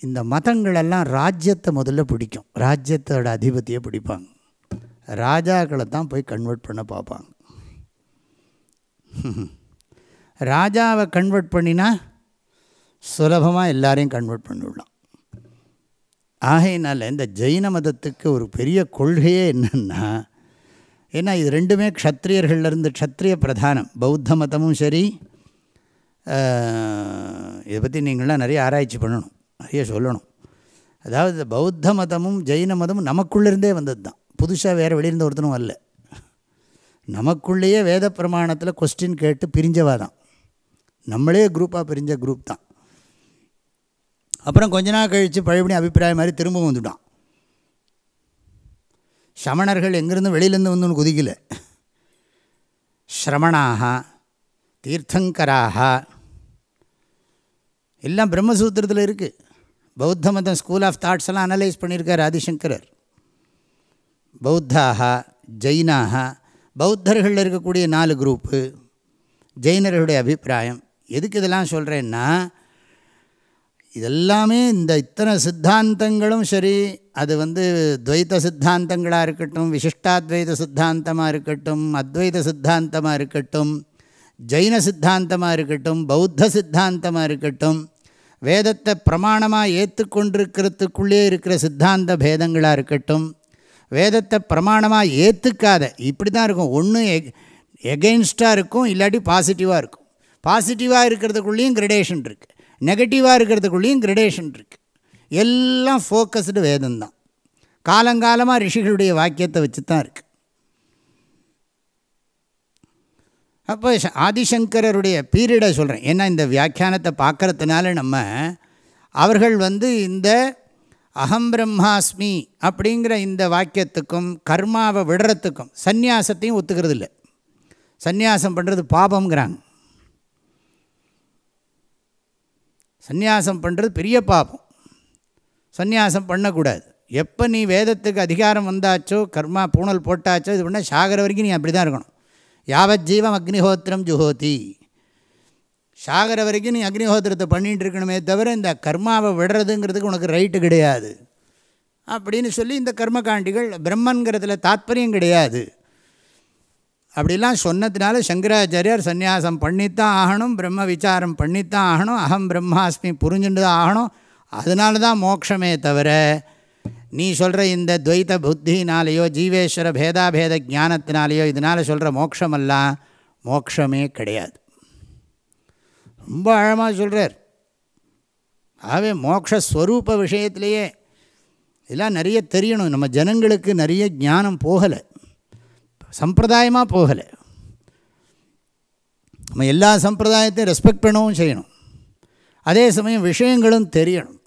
[SPEAKER 1] இந்த மதங்களெல்லாம் ராஜ்யத்தை முதல்ல பிடிக்கும். ராஜ்யத்தோட அதிபதியை பிடிப்பாங்க. ராஜாக்களை தான் போய் கன்வெர்ட் பண்ண பார்ப்பாங்க. *laughs* ராஜாவை கன்வெர்ட் பண்ணினா சுலபமாக எல்லாரையும் கன்வெர்ட் பண்ணிவிடலாம் ஆகையினால் இந்த ஜெயின மதத்துக்கு ஒரு பெரிய கொள்கையே என்னென்னா ஏன்னா இது ரெண்டுமே க்ஷத்ரியர்கள்லேருந்து க்ஷத்ரிய பிரதானம். பௌத்த மதமும் சரி இதை பற்றி நீங்களாம் நிறைய ஆராய்ச்சி பண்ணணும் நிறைய சொல்லணும். அதாவது பௌத்த மதமும் ஜெயின மதமும் நமக்குள்ளேருந்தே வந்தது தான் புதுசாக வேறு வெளியிருந்த ஒருத்தனும் வரல. நமக்குள்ளேயே வேத பிரமாணத்தில் கொஸ்டின் கேட்டு பிரிஞ்சவா தான் நம்மளே குரூப்பாக பிரிஞ்ச குரூப் தான். அப்புறம் கொஞ்ச நாள் கழித்து பழபடி அபிப்பிராயம் மாதிரி திரும்பவும் வந்துவிட்டான் சமணர்கள் எங்கேருந்து வெளியிலேருந்து வந்து ஒன்று குதிக்கல. ஸ்ரமணாக தீர்த்தங்கராக எல்லாம் பிரம்மசூத்திரத்தில் இருக்குது பௌத்த மதம் ஸ்கூல் ஆஃப் தாட்ஸ் எல்லாம் அனலைஸ் பண்ணியிருக்கார் ஆதிசங்கரர். பௌத்தாக ஜெயினாக பௌத்தர்களில் இருக்கக்கூடிய நாலு குரூப்பு ஜெயினர்களுடைய அபிப்பிராயம். எதுக்கு இதெல்லாம் சொல்கிறேன்னா இதெல்லாமே இந்த இத்தனை சித்தாந்தங்களும் சரி அது வந்து துவைத சித்தாந்தங்களாக இருக்கட்டும் விசிஷ்டாத்வைத சித்தாந்தமாக இருக்கட்டும் அத்வைத சித்தாந்தமாக இருக்கட்டும் ஜெயின சித்தாந்தமாக இருக்கட்டும் பௌத்த சித்தாந்தமாக இருக்கட்டும் வேதத்தை பிரமாணமாக ஏற்றுக்கொண்டிருக்கிறதுக்குள்ளே இருக்கிற சித்தாந்த பேதங்களாக இருக்கட்டும் வேதத்தை பிரமாணமாக ஏற்றுக்காத இப்படி தான் இருக்கும். ஒன்று எக் எகெயின்ஸ்டாக இருக்கும் இல்லாட்டி பாசிட்டிவாக இருக்கும். பாசிட்டிவாக இருக்கிறதுக்குள்ளேயும் கிரடேஷன் இருக்குது நெகட்டிவாக இருக்கிறதுக்குள்ளேயும் கிரடேஷன் இருக்குது எல்லாம் ஃபோக்கஸ்டு வேதம்தான் காலங்காலமாக ரிஷிகளுடைய வாக்கியத்தை வச்சு தான் இருக்குது அப்போ ஆதிசங்கரருடைய பீரியடை சொல்கிறேன் ஏன்னா இந்த வியாக்கியானத்தை பார்க்கறதுனால நம்ம அவர்கள் வந்து இந்த அகம் பிரம்மாஸ்மி அப்படிங்கிற இந்த வாக்கியத்துக்கும் கர்மாவை விடுறதுக்கும் சந்நியாசத்தையும் ஒத்துக்கிறது இல்லை சந்நியாசம் பண்ணுறது பாபங்கிறாங்க சந்நியாசம் பண்ணுறது பெரிய பாபம். சந்நியாசம் பண்ணக்கூடாது. எப்போ நீ வேதத்துக்கு அதிகாரம் வந்தாச்சோ கர்மா பூணல் போட்டாச்சோ இது பண்ணால் சாகர வரைக்கும் நீ அப்படி தான் இருக்கணும். யாவத் ஜீவம் அக்னிஹோத்திரம் ஜுஹோதி. சாகர வரைக்கும் நீ அக்னிஹோத்திரத்தை பண்ணிகிட்டு இருக்கணுமே தவிர இந்த கர்மாவை விடுறதுங்கிறதுக்கு உனக்கு ரைட்டு கிடையாது. அப்படின்னு சொல்லி இந்த கர்மகாண்டிகள் பிரம்மன்கிறதுல தாத்பரியம் கிடையாது. அப்படிலாம் சொன்னதுனால சங்கராச்சாரியார் சந்நியாசம் பண்ணித்தான் ஆகணும் பிரம்ம விசாரம் பண்ணித்தான் ஆகணும் அகம் பிரம்மாஸ்மி புரிஞ்சுட்டு தான் ஆகணும். அதனால தான் மோட்சமே தவிர நீ சொல்கிற இந்த துவைத புத்தினாலேயோ ஜீவேஸ்வர பேதாபேத ஜானத்தினாலேயோ இதனால் சொல்கிற மோட்சமெல்லாம் மோட்சமே கிடையாது. ரொம்ப ஆழமாக சொல்கிறார் ஆகவே மோக்ஷஸ்வரூப விஷயத்திலேயே இதெல்லாம் நிறைய தெரியணும். நம்ம ஜனங்களுக்கு நிறைய ஞானம் போகலை. சம்பிரதாயமாக போகலை. நம்ம எல்லா சம்பிரதாயத்தையும் ரெஸ்பெக்ட் பண்ணவும் செய்யணும். அதே சமயம் விஷயங்களும் தெரியணும்.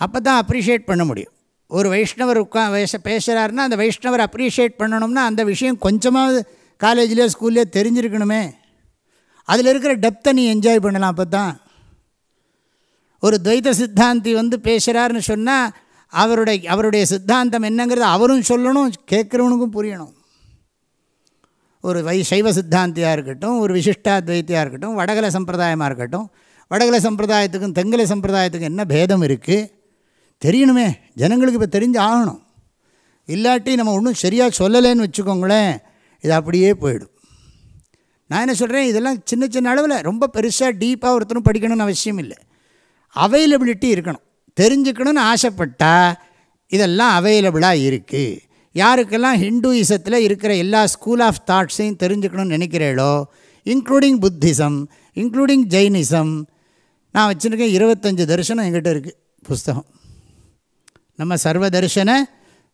[SPEAKER 1] அப்போ தான் அப்ரிஷியேட் பண்ண முடியும். ஒரு வைஷ்ணவர் உட்கா பேச பேசுகிறாருன்னா அந்த வைஷ்ணவர் அப்ரிஷியேட் பண்ணணும்னா அந்த விஷயம் கொஞ்சமாவது காலேஜ்லேயோ ஸ்கூல்லையோ தெரிஞ்சிருக்கணுமே. அதில் இருக்கிற டெப்த்தை நீ என்ஜாய் பண்ணலாம் அப்போ தான் ஒரு துவைத சித்தாந்தி வந்து பேசுகிறாருன்னு சொன்னால் அவருடைய அவருடைய சித்தாந்தம் என்னங்கிறது அவரும் சொல்லணும் கேட்குறவனுக்கும் புரியணும். ஒரு வை சைவ சித்தாந்தியாக இருக்கட்டும் ஒரு விசிஷ்டாத்வைத்தியாக இருக்கட்டும் வடகல சம்பிரதாயமாக இருக்கட்டும் வடகல சம்பிரதாயத்துக்கும் தெங்கல சம்பிரதாயத்துக்கும் என்ன பேதம் இருக்குது தெரியணுமே. ஜனங்களுக்கு இப்போ தெரிஞ்சு ஆகணும். இல்லாட்டி நம்ம ஒன்றும் சரியாக சொல்லலைன்னு வச்சுக்கோங்களேன் இது அப்படியே போயிடும். நான் என்ன சொல்கிறேன் இதெல்லாம் சின்ன சின்ன அளவில் ரொம்ப பெருசாக டீப்பாக ஒருத்தரும் படிக்கணும்னு அவசியம் இல்லை. அவைலபிலிட்டி இருக்கணும். தெரிஞ்சுக்கணும்னு ஆசைப்பட்டால் இதெல்லாம் அவைலபிளாக இருக்குது யாருக்கெல்லாம் ஹிந்துயிசத்தில் இருக்கிற எல்லா ஸ்கூல் ஆஃப் தாட்ஸையும் தெரிஞ்சுக்கணும்னு நினைக்கிறீளோ இன்க்ளூடிங் புத்திசம் இன்க்ளூடிங் ஜெயினிசம் நான் வச்சுருக்கேன் இருபத்தஞ்சி தரிசனம் எங்கிட்ட இருக்குது புஸ்தகம். நம்ம சர்வ தரிசன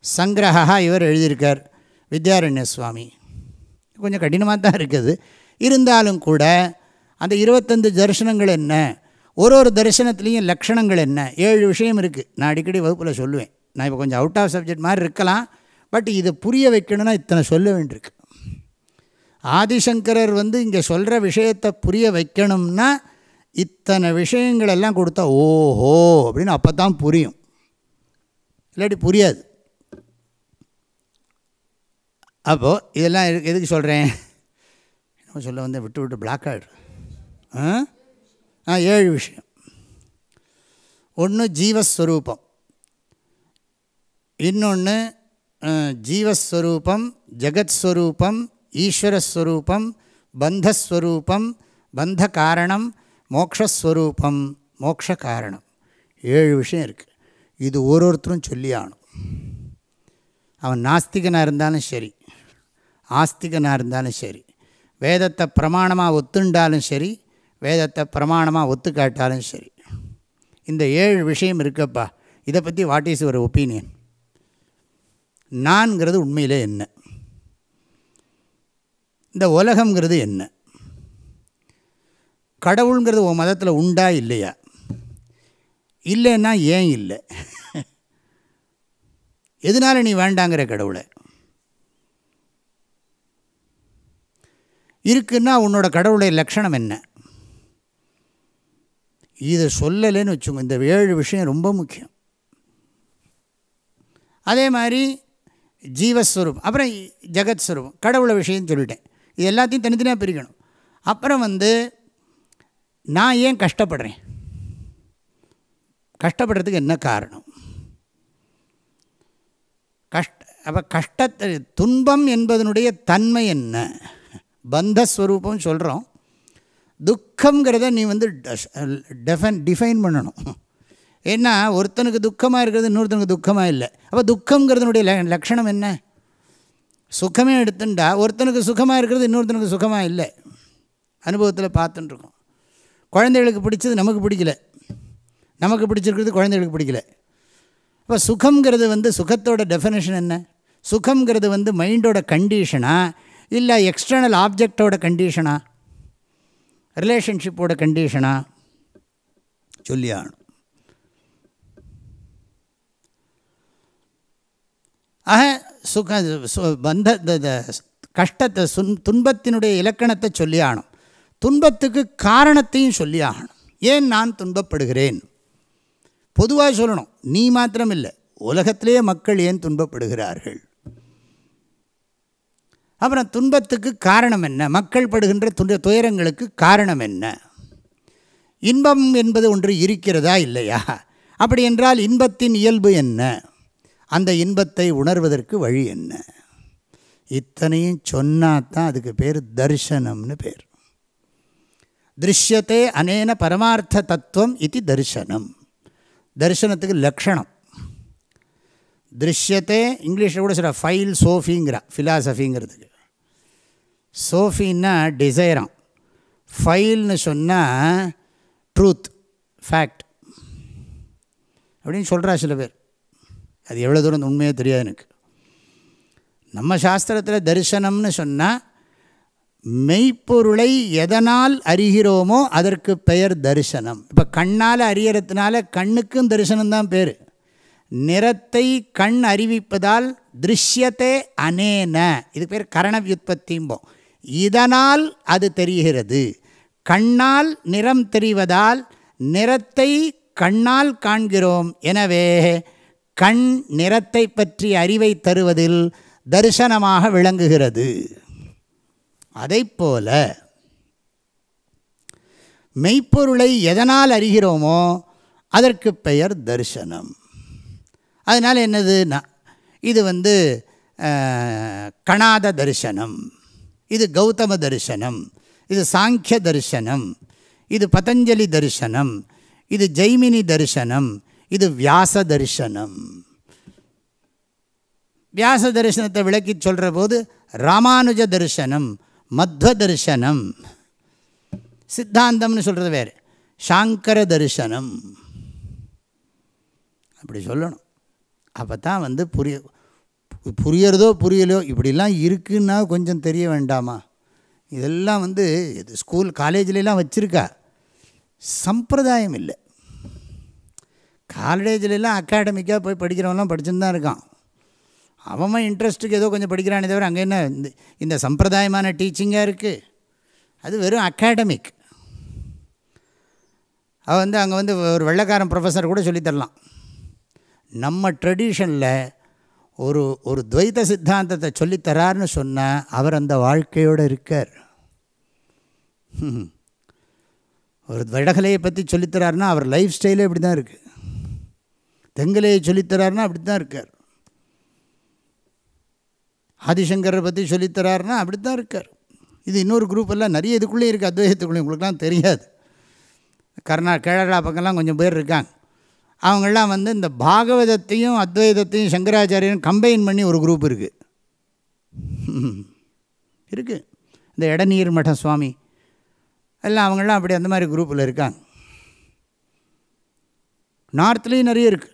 [SPEAKER 1] சங்கிரகா இவர் எழுதியிருக்கார் வித்யாரண்ய சுவாமி கொஞ்சம் கடினமாக தான் இருக்குது. இருந்தாலும் கூட அந்த இருபத்தஞ்சு தரிசனங்கள் என்ன? ஒரு ஒரு தரிசனத்துலேயும் லக்ஷணங்கள் என்ன? ஏழு விஷயம் இருக்குது நான் அடிக்கடி வகுப்பில் சொல்லுவேன். நான் இப்போ கொஞ்சம் அவுட் ஆஃப் சப்ஜெக்ட் மாதிரி இருக்கலாம். பட் இதை புரிய வைக்கணும்னா இத்தனை சொல்ல வேண்டியிருக்கு. ஆதிசங்கரர் வந்து இங்கே சொல்கிற விஷயத்தை புரிய வைக்கணும்னா இத்தனை விஷயங்களெல்லாம் கொடுத்தா ஓஹோ அப்படின்னு அப்போ தான் புரியும். இல்லாட்டி புரியாது. அப்போது இதெல்லாம் எது- எதுக்கு சொல்கிறேன் என்ன சொல்ல வந்து விட்டு விட்டு பிளாக் ஆகிடு ஆ? ஆ ஏழு விஷயம். ஒன்று ஜீவஸ்வரூபம். இன்னொன்று ஜீவஸ்வரூபம் ஜெகத்ஸ்வரூபம் ஈஸ்வரஸ்வரூபம் பந்தஸ்வரூபம் பந்த காரணம் மோக்ஷஸ்வரூபம் மோக்ஷ காரணம் ஏழு விஷயம் இருக்குது இது ஒரு ஒருத்தரும் சொல்லி ஆகணும் அவன் நாஸ்திகனாக இருந்தாலும் சரி ஆஸ்திகனாக இருந்தாலும் சரி வேதத்தை பிரமாணமாக ஒத்துண்டாலும் சரி வேதத்தை பிரமாணமாக ஒத்துக்காட்டாலும் சரி. இந்த ஏழு விஷயம் இருக்கப்பா. இதை பற்றி வாட் இஸ் ஒரு ஒப்பீனியன் நான்கிறது உண்மையிலே என்ன? இந்த உலகங்கிறது என்ன? கடவுளுங்கிறது உன் மதத்தில் உண்டா இல்லையா? இல்லைன்னா ஏன் இல்லை? எதனால நீ வேண்டாங்கிற கடவுளை? இருக்குன்னா உன்னோட கடவுளுடைய லட்சணம் என்ன? இதை சொல்லலைன்னு வச்சுக்கோங்க. இந்த ஏழு விஷயம் ரொம்ப முக்கியம். அதே மாதிரி ஜீவஸ்வரூபம் அப்புறம் ஜெகத் ஸ்வரூபம் கடவுளை விஷயம் சொல்லிட்டேன். இது எல்லாத்தையும் தனித்தனியாக பிரிக்கணும். அப்புறம் வந்து நான் ஏன் கஷ்டப்படுறேன்? கஷ்டப்படுறதுக்கு என்ன காரணம்? கஷ்ட அப்போ கஷ்டத்தை துன்பம் என்பதனுடைய தன்மை என்ன? பந்தஸ்வரூபம் சொல்கிறோம் துக்கங்கிறத நீ வந்து டெஃபன் டிஃபைன் பண்ணணும். ஏன்னா ஒருத்தனுக்கு துக்கமாக இருக்கிறது இன்னொருத்தனுக்கு துக்கமாக இல்லை. அப்போ துக்கங்கிறதுனுடைய ல- லக்ஷணம் என்ன? சுகமே எடுத்துட்டா ஒருத்தனுக்கு சுகமாக இருக்கிறது இன்னொருத்தனுக்கு சுகமாக இல்லை. அனுபவத்தில் பார்த்துட்டுருக்கோம். குழந்தைகளுக்கு பிடிச்சது நமக்கு பிடிக்கல. நமக்கு பிடிச்சிருக்கிறது குழந்தைகளுக்கு பிடிக்கல. இப்போ சுகம்ங்கிறது வந்து சுகத்தோட டெஃபினேஷன் என்ன? சுகம்ங்கிறது வந்து மைண்டோட கண்டிஷனா இல்லை எக்ஸ்டர்னல் ஆப்ஜெக்டோட கண்டிஷனா ரிலேஷன்ஷிப்போட கண்டிஷனா சொல்லி ஆக சுக சு- பந்த த- கஷ்டத்தை சுன் துன்பத்தினுடைய இலக்கணத்தை சொல்லி ஆகணும். துன்பத்துக்கு காரணத்தையும் சொல்லி ஆகணும். ஏன் நான் துன்பப்படுகிறேன்? பொதுவாக சொல்லணும். நீ மாத்திரம் இல்லை உலகத்திலேயே மக்கள் ஏன் துன்பப்படுகிறார்கள்? அப்புறம் துன்பத்துக்கு காரணம் என்ன? மக்கள் படுகின்ற துன்ப துயரங்களுக்கு காரணம் என்ன? இன்பம் என்பது ஒன்று இருக்கிறதா இல்லையா? அப்படி என்றால் இன்பத்தின் இயல்பு என்ன? அந்த இன்பத்தை உணர்வதற்கு வழி என்ன? இத்தனையும் சொன்னால் தான் அதுக்கு பேர் தரிசனம்னு பேர். திருஷ்யத்தே அனேன பரமார்த்த தத்துவம் இது தரிசனம். தரிசனத்துக்கு லக்ஷணம். திருஷ்யத்தே இங்கிலீஷில் கூட சில ஃபைல் சோஃபிங்கிறா ஃபிலாசபிங்கிறதுக்கு. சோஃபின்னா டிசைராம். ஃபைல்னு சொன்னால் ட்ரூத் ஃபேக்ட். அப்படின்னு சொல்கிறா சில பேர். அது எவ்வளோ தூரம் உண்மையே தெரியாது எனக்கு. நம்ம சாஸ்திரத்தில் தரிசனம்னு சொன்னால் மெய்ப்பொருளை எதனால் அறிகிறோமோ அதற்கு பெயர் தரிசனம். இப்போ கண்ணால் அறியறதுனால கண்ணுக்கும் தரிசனம்தான் பேர். நிறத்தை கண் அறிவிப்பதால் திருஷ்யத்தே அனேன. இது பேர் கரணவியுற்பத்திம்போம் இதனால் அது தெரிகிறது. கண்ணால் நிறம் தெரிவதால் நிறத்தை கண்ணால் காண்கிறோம். எனவே கண் நிறத்தை பற்றி அறிவை தருவதில் தரிசனமாக விளங்குகிறது. அதைப்போல மெய்ப்பொருளை எதனால் அறிகிறோமோ அதற்கு பெயர் தரிசனம். அதனால் என்னதுன்னா இது வந்து கணாத தரிசனம். இது கௌதம தரிசனம். இது சாங்கிய தரிசனம். இது பதஞ்சலி தரிசனம். இது ஜெய்மினி தரிசனம். இது வியாச தரிசனம் வியாச தரிசனத்தை விளக்கி சொல்கிற போது ராமானுஜ தரிசனம் மத்வ தரிசனம் சித்தாந்தம்னு சொல்கிறது வேறு. சாங்கர தரிசனம் அப்படி சொல்லணும். அப்போ தான் வந்து புரிய புரியறதோ புரியலையோ இப்படிலாம் இருக்குன்னா கொஞ்சம் தெரிய வேண்டாமா? இதெல்லாம் வந்து இது ஸ்கூல் காலேஜ்லாம் வச்சுருக்கா. சம்பிரதாயம் இல்லை. காலேஜிலலாம் அகாடமிக்காக போய் படிக்கிறவன்லாம் படிச்சுன்னு தான் இருக்கான். அவன் இன்ட்ரெஸ்ட்டுக்கு ஏதோ கொஞ்சம் படிக்கிறானே தவிர அங்கே என்ன இந்த இந்த சம்பிரதாயமான டீச்சிங்காக இருக்குது அது வெறும் அகாடமிக் அவன் வந்து அங்கே வந்து ஒரு வெள்ளைக்காரன் ப்ரொஃபஸர் கூட சொல்லித் தரலாம். நம்ம ட்ரெடிஷனில் ஒரு ஒரு துவைத சித்தாந்தத்தை சொல்லித்தரார்னு சொன்னால் அவர் அந்த வாழ்க்கையோடு இருக்கார். *laughs* ஒரு வடகலையை பற்றி சொல்லித்தராருன்னா அவர் லைஃப் ஸ்டைலே இப்படி தான் இருக்குது தெங்கலையை சொல்லித்தரார்னா அப்படி தான் இருக்கார். ஆதிசங்கரை பற்றி சொல்லித்தரார்னா அப்படி தான் இருக்கார். இது இன்னொரு குரூப் எல்லாம் நிறைய இதுக்குள்ளே இருக்குது அத்வைதத்துக்குள்ளே உங்களுக்குலாம் தெரியாது. கர்நா கேரளா பக்கம்லாம் கொஞ்சம் பேர் இருக்காங்க. அவங்கெல்லாம் வந்து இந்த பாகவதத்தையும் அத்வைதத்தையும் சங்கராச்சாரியரும் கம்பைன் பண்ணி ஒரு குரூப் இருக்குது இருக்குது இந்த இடநீர் மட்டம் சுவாமி எல்லாம் அவங்களாம் அப்படி அந்த மாதிரி குரூப்பில் இருக்காங்க. நார்த்லேயும் நிறைய இருக்குது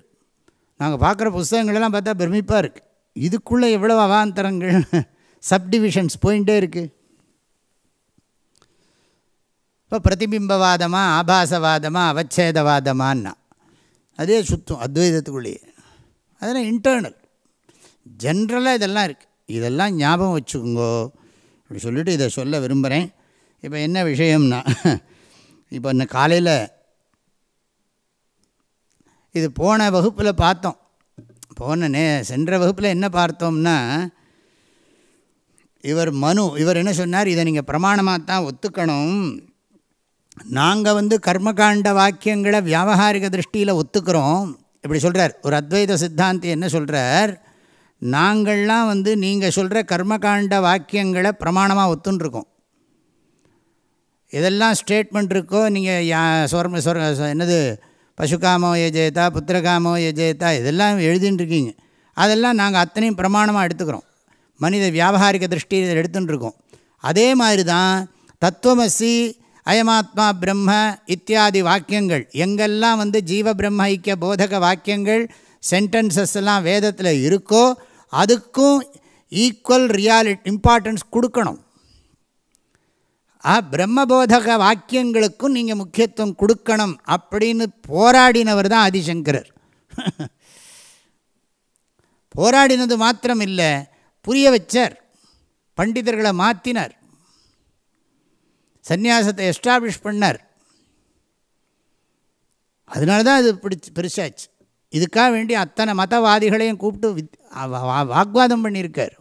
[SPEAKER 1] நாங்கள் பார்க்குற புஸ்தகங்களெல்லாம் பார்த்தா பிரமிப்பாக இருக்குது இதுக்குள்ளே எவ்வளோ அவாந்தரங்கள் *laughs* சப்டிவிஷன்ஸ் போயிட்டே இருக்குது இப்போ பிரதிபிம்பவாதமா ஆபாசவாதமா அவச்சேதவாதமான்னா அதே சுத்தம் அத்வைதத்துக்குள்ளேயே. அதெல்லாம் இன்டர்னல் ஜென்ரலாக இதெல்லாம் இருக்குது இதெல்லாம் ஞாபகம் வச்சுக்கோங்கோ. அப்படி சொல்லிவிட்டு இதை சொல்ல விரும்புகிறேன். இப்போ என்ன விஷயம்னா *laughs* இப்போ இன்னும் காலையில் இது போன வகுப்பில் பார்த்தோம். போன நே சென்ற வகுப்பில் என்ன பார்த்தோம்னா இவர் மனு இவர் என்ன சொன்னார்? இதை நீங்கள் பிரமாணமாக தான் ஒத்துக்கணும். நாங்கள் வந்து கர்மகாண்ட வாக்கியங்களை வியாபகாரிக திருஷ்டியில் ஒத்துக்கிறோம். இப்படி சொல்கிறார் ஒரு அத்வைத சித்தாந்தி என்ன சொல்கிறார் நாங்கள்லாம் வந்து நீங்கள் சொல்கிற கர்மகாண்ட வாக்கியங்களை பிரமாணமாக ஒத்துன்ருக்கோம் எதெல்லாம் ஸ்டேட்மெண்ட் இருக்கோ? நீங்கள் யா சொர்ம சொர் என்னது? பசுகாமோ எஜேதா புத்திரகாமோ எஜேதா இதெல்லாம் எழுதின்னு இருக்கீங்க அதெல்லாம் நாங்கள் அத்தனையும் பிரமாணமாக எடுத்துக்கிறோம். மனித வியாபாரிக திருஷ்டியில் எடுத்துன்னு இருக்கோம் அதே மாதிரி தான் தத்துவமசி அயமாத்மா பிரம்ம இத்தியாதி வாக்கியங்கள். எங்கெல்லாம் வந்து ஜீவ பிரம்ம ஐக்கிய போதக வாக்கியங்கள் சென்டென்சஸ் எல்லாம் வேதத்தில் இருக்கோ அதுக்கும் ஈக்குவல் ரியாலிட்டி இம்பார்ட்டன்ஸ் கொடுக்கணும். ஆ பிரம்மபோதக வாக்கியங்களுக்கும் நீங்கள் முக்கியத்துவம் கொடுக்கணும் அப்படின்னு போராடினவர் தான் ஆதிசங்கரர். *laughs* போராடினது மாத்திரம் இல்லை புரிய வச்சார் பண்டிதர்களை மாற்றினார் சந்நியாசத்தை எஸ்டாப்ளிஷ் பண்ணார். அதனால தான் அது பிடிச்சி பெருசாச்சு. இதுக்காக வேண்டி அத்தனை மதவாதிகளையும் கூப்பிட்டு வித் வாக்வாதம் பண்ணியிருக்கார்.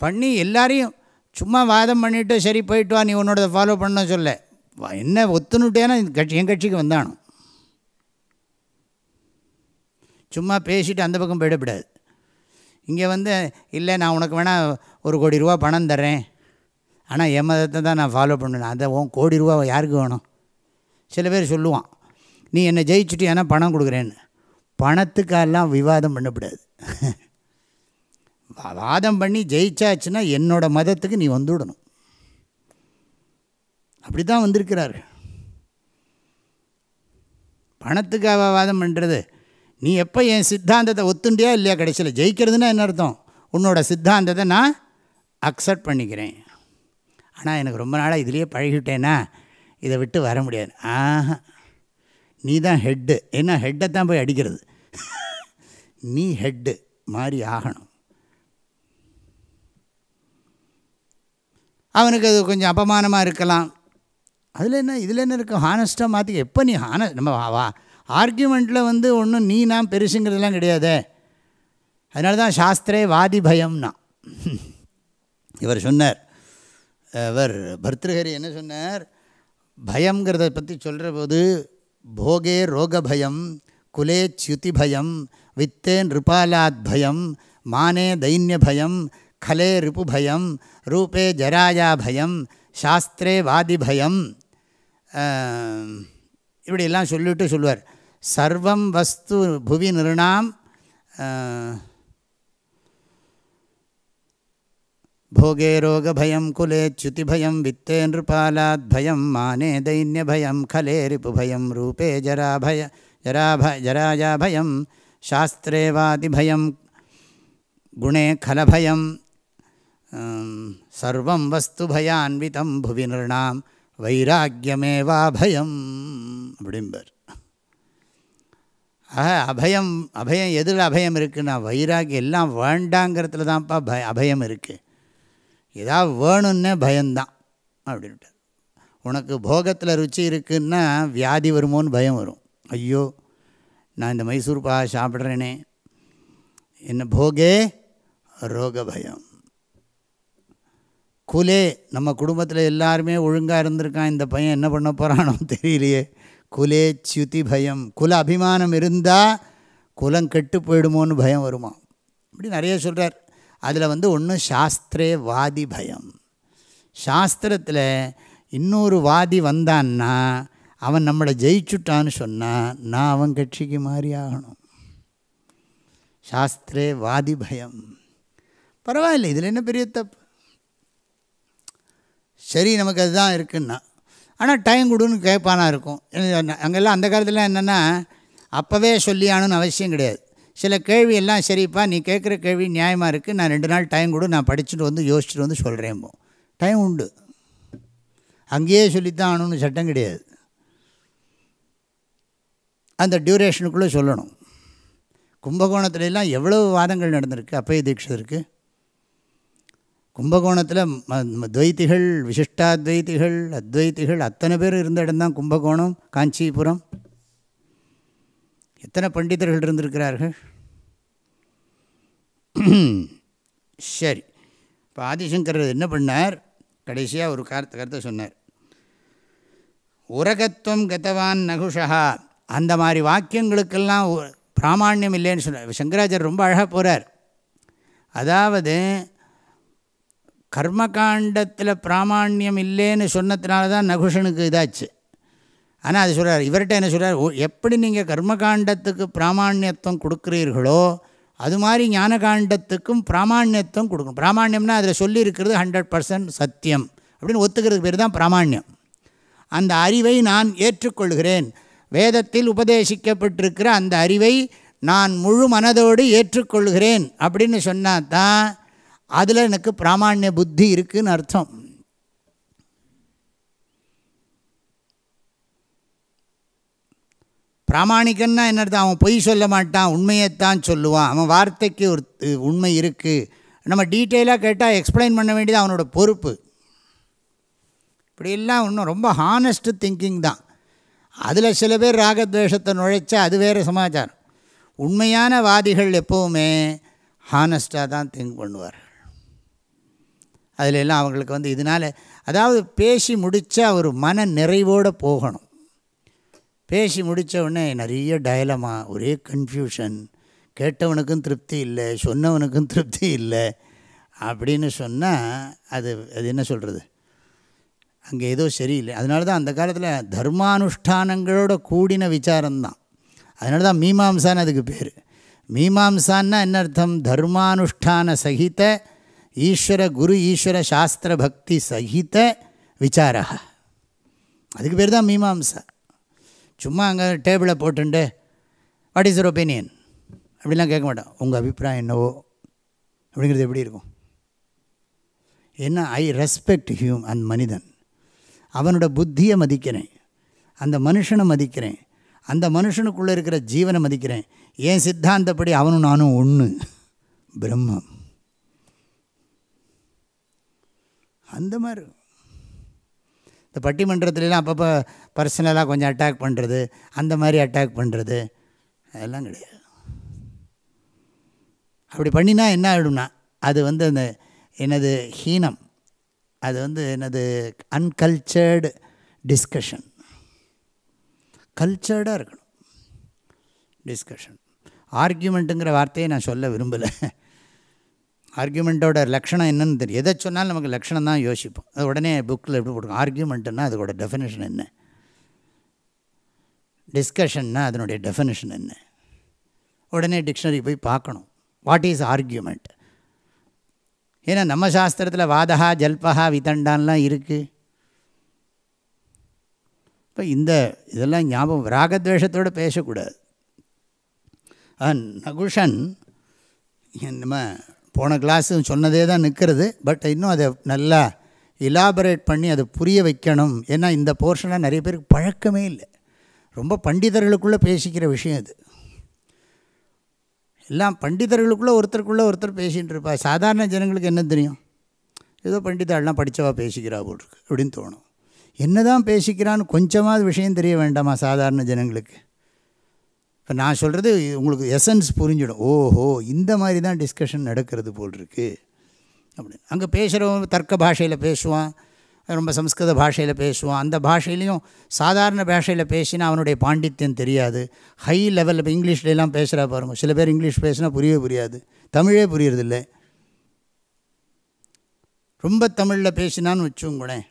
[SPEAKER 1] பண்ணி எல்லாரையும் சும்மா வாதம் பண்ணிவிட்டு சரி போயிட்டு வா நீ உன்னோட ஃபாலோ பண்ண சொல்ல. என்ன ஒத்துனுட்டேன்னா கட்சி என் கட்சிக்கு வந்தானோ சும்மா பேசிட்டு அந்த பக்கம் போயிடக்கூடாது இங்கே வந்து இல்லை நான் உனக்கு வேணால் ஒரு கோடி ரூபா பணம் தர்றேன். ஆனால் என் மதத்தை தான் நான் ஃபாலோ பண்ணுவேன் அதை உன் கோடி ரூபா யாருக்கு வேணும்? சில பேர் சொல்லுவான் நீ என்னை ஜெயிச்சுட்டு ஏன்னா பணம் கொடுக்குறேன்னு. பணத்துக்கெல்லாம் விவாதம் பண்ணக்கூடாது. வாதம் பண்ணி ஜெயிச்சாச்சுன்னா என்னோட மதத்துக்கு நீ வந்துவிடணும் அப்படி தான் வந்திருக்கிறார் பணத்துக்காக வாதம் பண்ணுறது நீ எப்போ என் சித்தாந்தத்தை ஒத்துண்டியா இல்லையா கடைசியில்? ஜெயிக்கிறதுனா என்ன அர்த்தம்? உன்னோட சித்தாந்தத்தை நான் அக்செப்ட் பண்ணிக்கிறேன். ஆனால் எனக்கு ரொம்ப நாளாக இதுலேயே பழகிட்டேன்னா இதை விட்டு வர முடியாது. ஆஹா. நீ தான் ஹெட்டு ஏன்னா ஹெட்டை தான் போய் அடிக்கிறது. நீ ஹெட்டு மாதிரி ஆகணும். அவனுக்கு அது கொஞ்சம் அபமானமாக இருக்கலாம். அதில் என்ன இதில் என்ன இருக்கும் ஹானஸ்ட்டாக மாற்றி எப்போ நீ ஹான நம்ம வா ஆர்கியூமெண்ட்டில் வந்து ஒன்றும் நீ நான் பெருசுங்கிறதுலாம் கிடையாதே. அதனால தான் சாஸ்திரே வாதி பயம்னா இவர் சொன்னார் இவர் பர்திருஹரி என்ன சொன்னார்? பயங்கிறத பற்றி சொல்கிற போது போகே ரோக பயம் குலே ச்யுதி பயம் வித்தே நிருபாலாத் பயம் மானே தைன்ய பயம் கலே ரிபுபயம் ரூபே ஜராயா பயம் சாஸ்திரே வாதி பயம் இப்படியெல்லாம் சொல்லிட்டு சொல்லுவார் சர்வம் வஸ்து புவி நிருணாம் போகே ரோகபயம் குலே ச்சுதிபயம் வித்தே நிருபாலாத் பயம் மானே தைன்யபயம் கலே ரிபுபயம் ரூபே ஜராபய ஜராப ஜராயாபயம் சாஸ்திரேவாதிபயம் குணே கலபயம் சர்வம் வஸ்து பயான்விதம் புவி நிறணாம் வைராக்கியமேவா அபயம் அப்படிம்பர் ஆக அபயம் அபயம் எதில் அபயம் இருக்குன்னா வைராக்கியம் எல்லாம் வேண்டாங்கிறதுல தான்ப்பா பய அபயம் இருக்குது ஏதாவது வேணும்னே பயம்தான் அப்படின்ட்டு உனக்கு போகத்தில் ருச்சி இருக்குன்னா வியாதி வருமோன்னு பயம் வரும் ஐயோ நான் இந்த மைசூர்பா சாப்பிட்றேனே என்ன போகே ரோக பயம் குலே நம்ம குடும்பத்தில் எல்லாருமே ஒழுங்காக இருந்திருக்கான் இந்த பையன் என்ன பண்ண போகிறானோ தெரியலையே. குலே ச்யுதி பயம். குல அபிமானம் இருந்தால் குலம் கெட்டு போயிடுமோன்னு பயம் வருமா? இப்படி நிறைய சொல்கிறார் அதில் வந்து ஒன்று சாஸ்திரே வாதி பயம். சாஸ்திரத்தில் இன்னொரு வாதி வந்தான்னா அவன் நம்மளை ஜெயிச்சுட்டான்னு சொன்னால் நான் அவன் கட்சிக்கு மாறி ஆகணும். சாஸ்திரே வாதி பயம். பரவாயில்ல இதில் என்ன பெரிய தப்பு? சரி நமக்கு அதுதான் இருக்குன்னா. ஆனால் டைம் கொடுன்னு கேட்பானா இருக்கும். அங்கெல்லாம் அந்த காலத்தில் என்னென்னா அப்போவே சொல்லியானுன்னு அவசியம் கிடையாது. சில கேள்வி எல்லாம் சரிப்பா நீ கேட்குற கேள்வி நியாயமாக இருக்குது நான் ரெண்டு நாள் டைம் கொடு நான் படிச்சுட்டு வந்து யோசிச்சுட்டு வந்து சொல்கிறேன் டைம் உண்டு. அங்கேயே சொல்லித்தான் ஆகணும்னு சட்டம் கிடையாது. அந்த டியூரேஷனுக்குள்ளே சொல்லணும். கும்பகோணத்துலலாம் எவ்வளோ வாதங்கள் நடந்திருக்கு? அப்பய இருக்குது கும்பகோணத்தில் துவைத்திகள் விசிஷ்டாத்வைத்திகள் அத்வைத்திகள் அத்தனை பேர் இருந்த இடம்தான் கும்பகோணம் காஞ்சிபுரம். எத்தனை பண்டிதர்கள் இருந்திருக்கிறார்கள்? *clears throat* சரி. இப்போ ஆதிசங்கர் என்ன பண்ணார்? கடைசியாக ஒரு கார்த்த கருத்தை சொன்னார். உரகத்துவம் கதவான் நகுஷா அந்த மாதிரி வாக்கியங்களுக்கெல்லாம் பிராமாண்யம் இல்லைன்னு சொன்னார். சங்கராச்சார் ரொம்ப அழகாக போகிறார் அதாவது கர்மகாண்டத்தில் பிராமாண்யம் இல்லைன்னு சொன்னதுனால தான் நகுஷனுக்கு இதாச்சு. ஆனால் அது சொல்கிறார் இவர்கிட்ட என்ன சொல்கிறார் எப்படி நீங்கள் கர்மகாண்டத்துக்கு பிராமாண்யத்துவம் கொடுக்குறீர்களோ அது மாதிரி ஞானகாண்டத்துக்கும் பிராமாண்யத்துவம் கொடுக்கணும். பிராமாண்யம்னா அதில் சொல்லியிருக்கிறது ஹண்ட்ரட் பர்சன்ட் சத்தியம். அப்படின்னு ஒத்துக்கிறதுக்கு பேர் தான் பிராமாண்யம். அந்த அறிவை நான் ஏற்றுக்கொள்கிறேன். வேதத்தில் உபதேசிக்கப்பட்டிருக்கிற அந்த அறிவை நான் முழு மனதோடு ஏற்றுக்கொள்கிறேன் அப்படின்னு சொன்னால் தான் அதில் எனக்கு பிராமானிய புத்தி இருக்குதுன்னு அர்த்தம். பிராமணிக்கன்னா என்ன அர்த்தம் அவன் பொய் சொல்ல மாட்டான் உண்மையைத்தான் சொல்லுவான். அவன் வார்த்தைக்கு ஒரு உண்மை இருக்குது நம்ம டீட்டெயிலாக கேட்டால் எக்ஸ்பிளைன் பண்ண வேண்டியது அவனோட பொறுப்பு. இப்படியெல்லாம் இன்னும் ரொம்ப ஹானஸ்ட்டு திங்கிங் தான். அதில் சில பேர் ராகத்வேஷத்தை நுழைச்சா அது வேறு சமாச்சாரம். உண்மையான வாதிகள் எப்போவுமே ஹானஸ்ட்டாக தான் திங்க் பண்ணுவார் அதில் எல்லாம் அவங்களுக்கு வந்து இதனால் அதாவது பேசி முடித்தா ஒரு மன நிறைவோடு போகணும். பேசி முடித்த உடனே நிறைய டயலமா ஒரே கன்ஃபியூஷன் கேட்டவனுக்கும் திருப்தி இல்லை சொன்னவனுக்கும் திருப்தி இல்லை அப்படின்னு சொன்னால் அது அது என்ன சொல்கிறது அங்கே ஏதோ சரியில்லை. அதனால தான் அந்த காலத்தில் தர்மானுஷ்டானங்களோட கூடின விசாரம்தான். அதனால தான் மீமாம்சான்னு அதுக்கு பேர். மீமாம்சான்னா என்ன அர்த்தம்? தர்மானுஷ்டான சகித ஈஸ்வர குரு ஈஸ்வர சாஸ்திர பக்தி சகித விசாரா. அதுக்கு பேர் தான் மீமாம்சா. சும்மா அங்கே டேபிளை போட்டுண்டு வாட் இஸ் யுவர் ஒப்பீனியன் அப்படிலாம் கேட்க மாட்டோம். உங்கள் அபிப்பிராயம் என்னவோ? அப்படிங்கிறது எப்படி இருக்கும்? என்ன ஐ ரெஸ்பெக்ட் ஹியூம் அந்த மனிதன். அவனோட புத்தியை மதிக்கிறேன். அந்த மனுஷனை மதிக்கிறேன். அந்த மனுஷனுக்குள்ளே இருக்கிற ஜீவனை மதிக்கிறேன். ஏன் சித்தாந்தப்படி அவனும் நானும் ஒன்று பிரம்மம். அந்த மாதிரி. இந்த பட்டிமன்றத்துலலாம் அப்பப்போ பர்சனலாக கொஞ்சம் அட்டாக் பண்ணுறது அந்த மாதிரி அட்டாக் பண்ணுறது அதெல்லாம் கிடையாது. அப்படி பண்ணினா என்ன ஆகிடும்னா அது வந்து அந்த என்னது ஹீனம் அது வந்து என்னது அன்கல்ச்சர்டு டிஸ்கஷன் கல்ச்சர்டாக இருக்கணும். டிஸ்கஷன் ஆர்கியூமெண்ட்டுங்கிற வார்த்தையை நான் சொல்ல விரும்பலை. ஆர்கியூமெண்ட்டோட லக்ஷணம் என்னென்னு தெரியும். எதை சொன்னாலும் நமக்கு லக்ஷணம் தான் யோசிப்போம். அது உடனே புக்கில் எப்படி போட்டுக்கோம் ஆர்கியூமெண்ட்டுன்னா அதோட டெஃபினேஷன் என்ன? டிஸ்கஷன்னா அதனுடைய டெஃபினேஷன் என்ன? உடனே டிக்ஷனரி போய் பார்க்கணும். வாட் இஸ் ஆர்கியூமெண்ட் ஏன்னா நம்ம சாஸ்திரத்தில் வாதகா ஜல்பகா விதண்டான்லாம் இருக்குது இப்போ இந்த இதெல்லாம் ஞாபகம் ராகத்வேஷத்தோடு பேசக்கூடாது. நகுஷன் நம்ம போன கிளாஸு சொன்னதே தான் நிற்கிறது பட் இன்னும் அதை நல்லா இலாபரேட் பண்ணி அதை புரிய வைக்கணும். ஏன்னா இந்த போர்ஷனாக நிறைய பேருக்கு பழக்கமே இல்லை. ரொம்ப பண்டிதர்களுக்குள்ளே பேசிக்கிற விஷயம் இது எல்லாம் பண்டிதர்களுக்குள்ளே ஒருத்தருக்குள்ளே ஒருத்தர் பேசிகிட்டு இருப்பா சாதாரண ஜனங்களுக்கு என்ன தெரியும்? ஏதோ பண்டிதாள்லாம் படித்தவா பேசிக்கிறா போட்டிருக்கு அப்படின்னு தோணும். என்ன தான் பேசிக்கிறான்னு கொஞ்சமாவது விஷயம் தெரிய வேண்டாமா சாதாரண ஜனங்களுக்கு? இப்போ நான் சொல்கிறது உங்களுக்கு எசன்ஸ் புரிஞ்சிடும். ஓஹோ இந்த மாதிரி தான் டிஸ்கஷன் நடக்கிறது போல் இருக்குது அப்படின்னு. அங்கே பேசுகிறவங்க தர்க்க பாஷையில் பேசுவான் ரொம்ப சம்ஸ்கிருத பாஷையில் பேசுவான். அந்த பாஷையிலையும் சாதாரண பாஷையில் பேசினா அவனுடைய பாண்டித்யம் தெரியாது. ஹை லெவலில் இப்போ இங்கிலீஷ்லாம் பேசுகிறா பாருங்கள் சில பேர் இங்கிலீஷ் பேசினா புரியவே புரியாது. தமிழே புரியறதில்ல. ரொம்ப தமிழில் பேசினான்னு வச்சுங்களேன்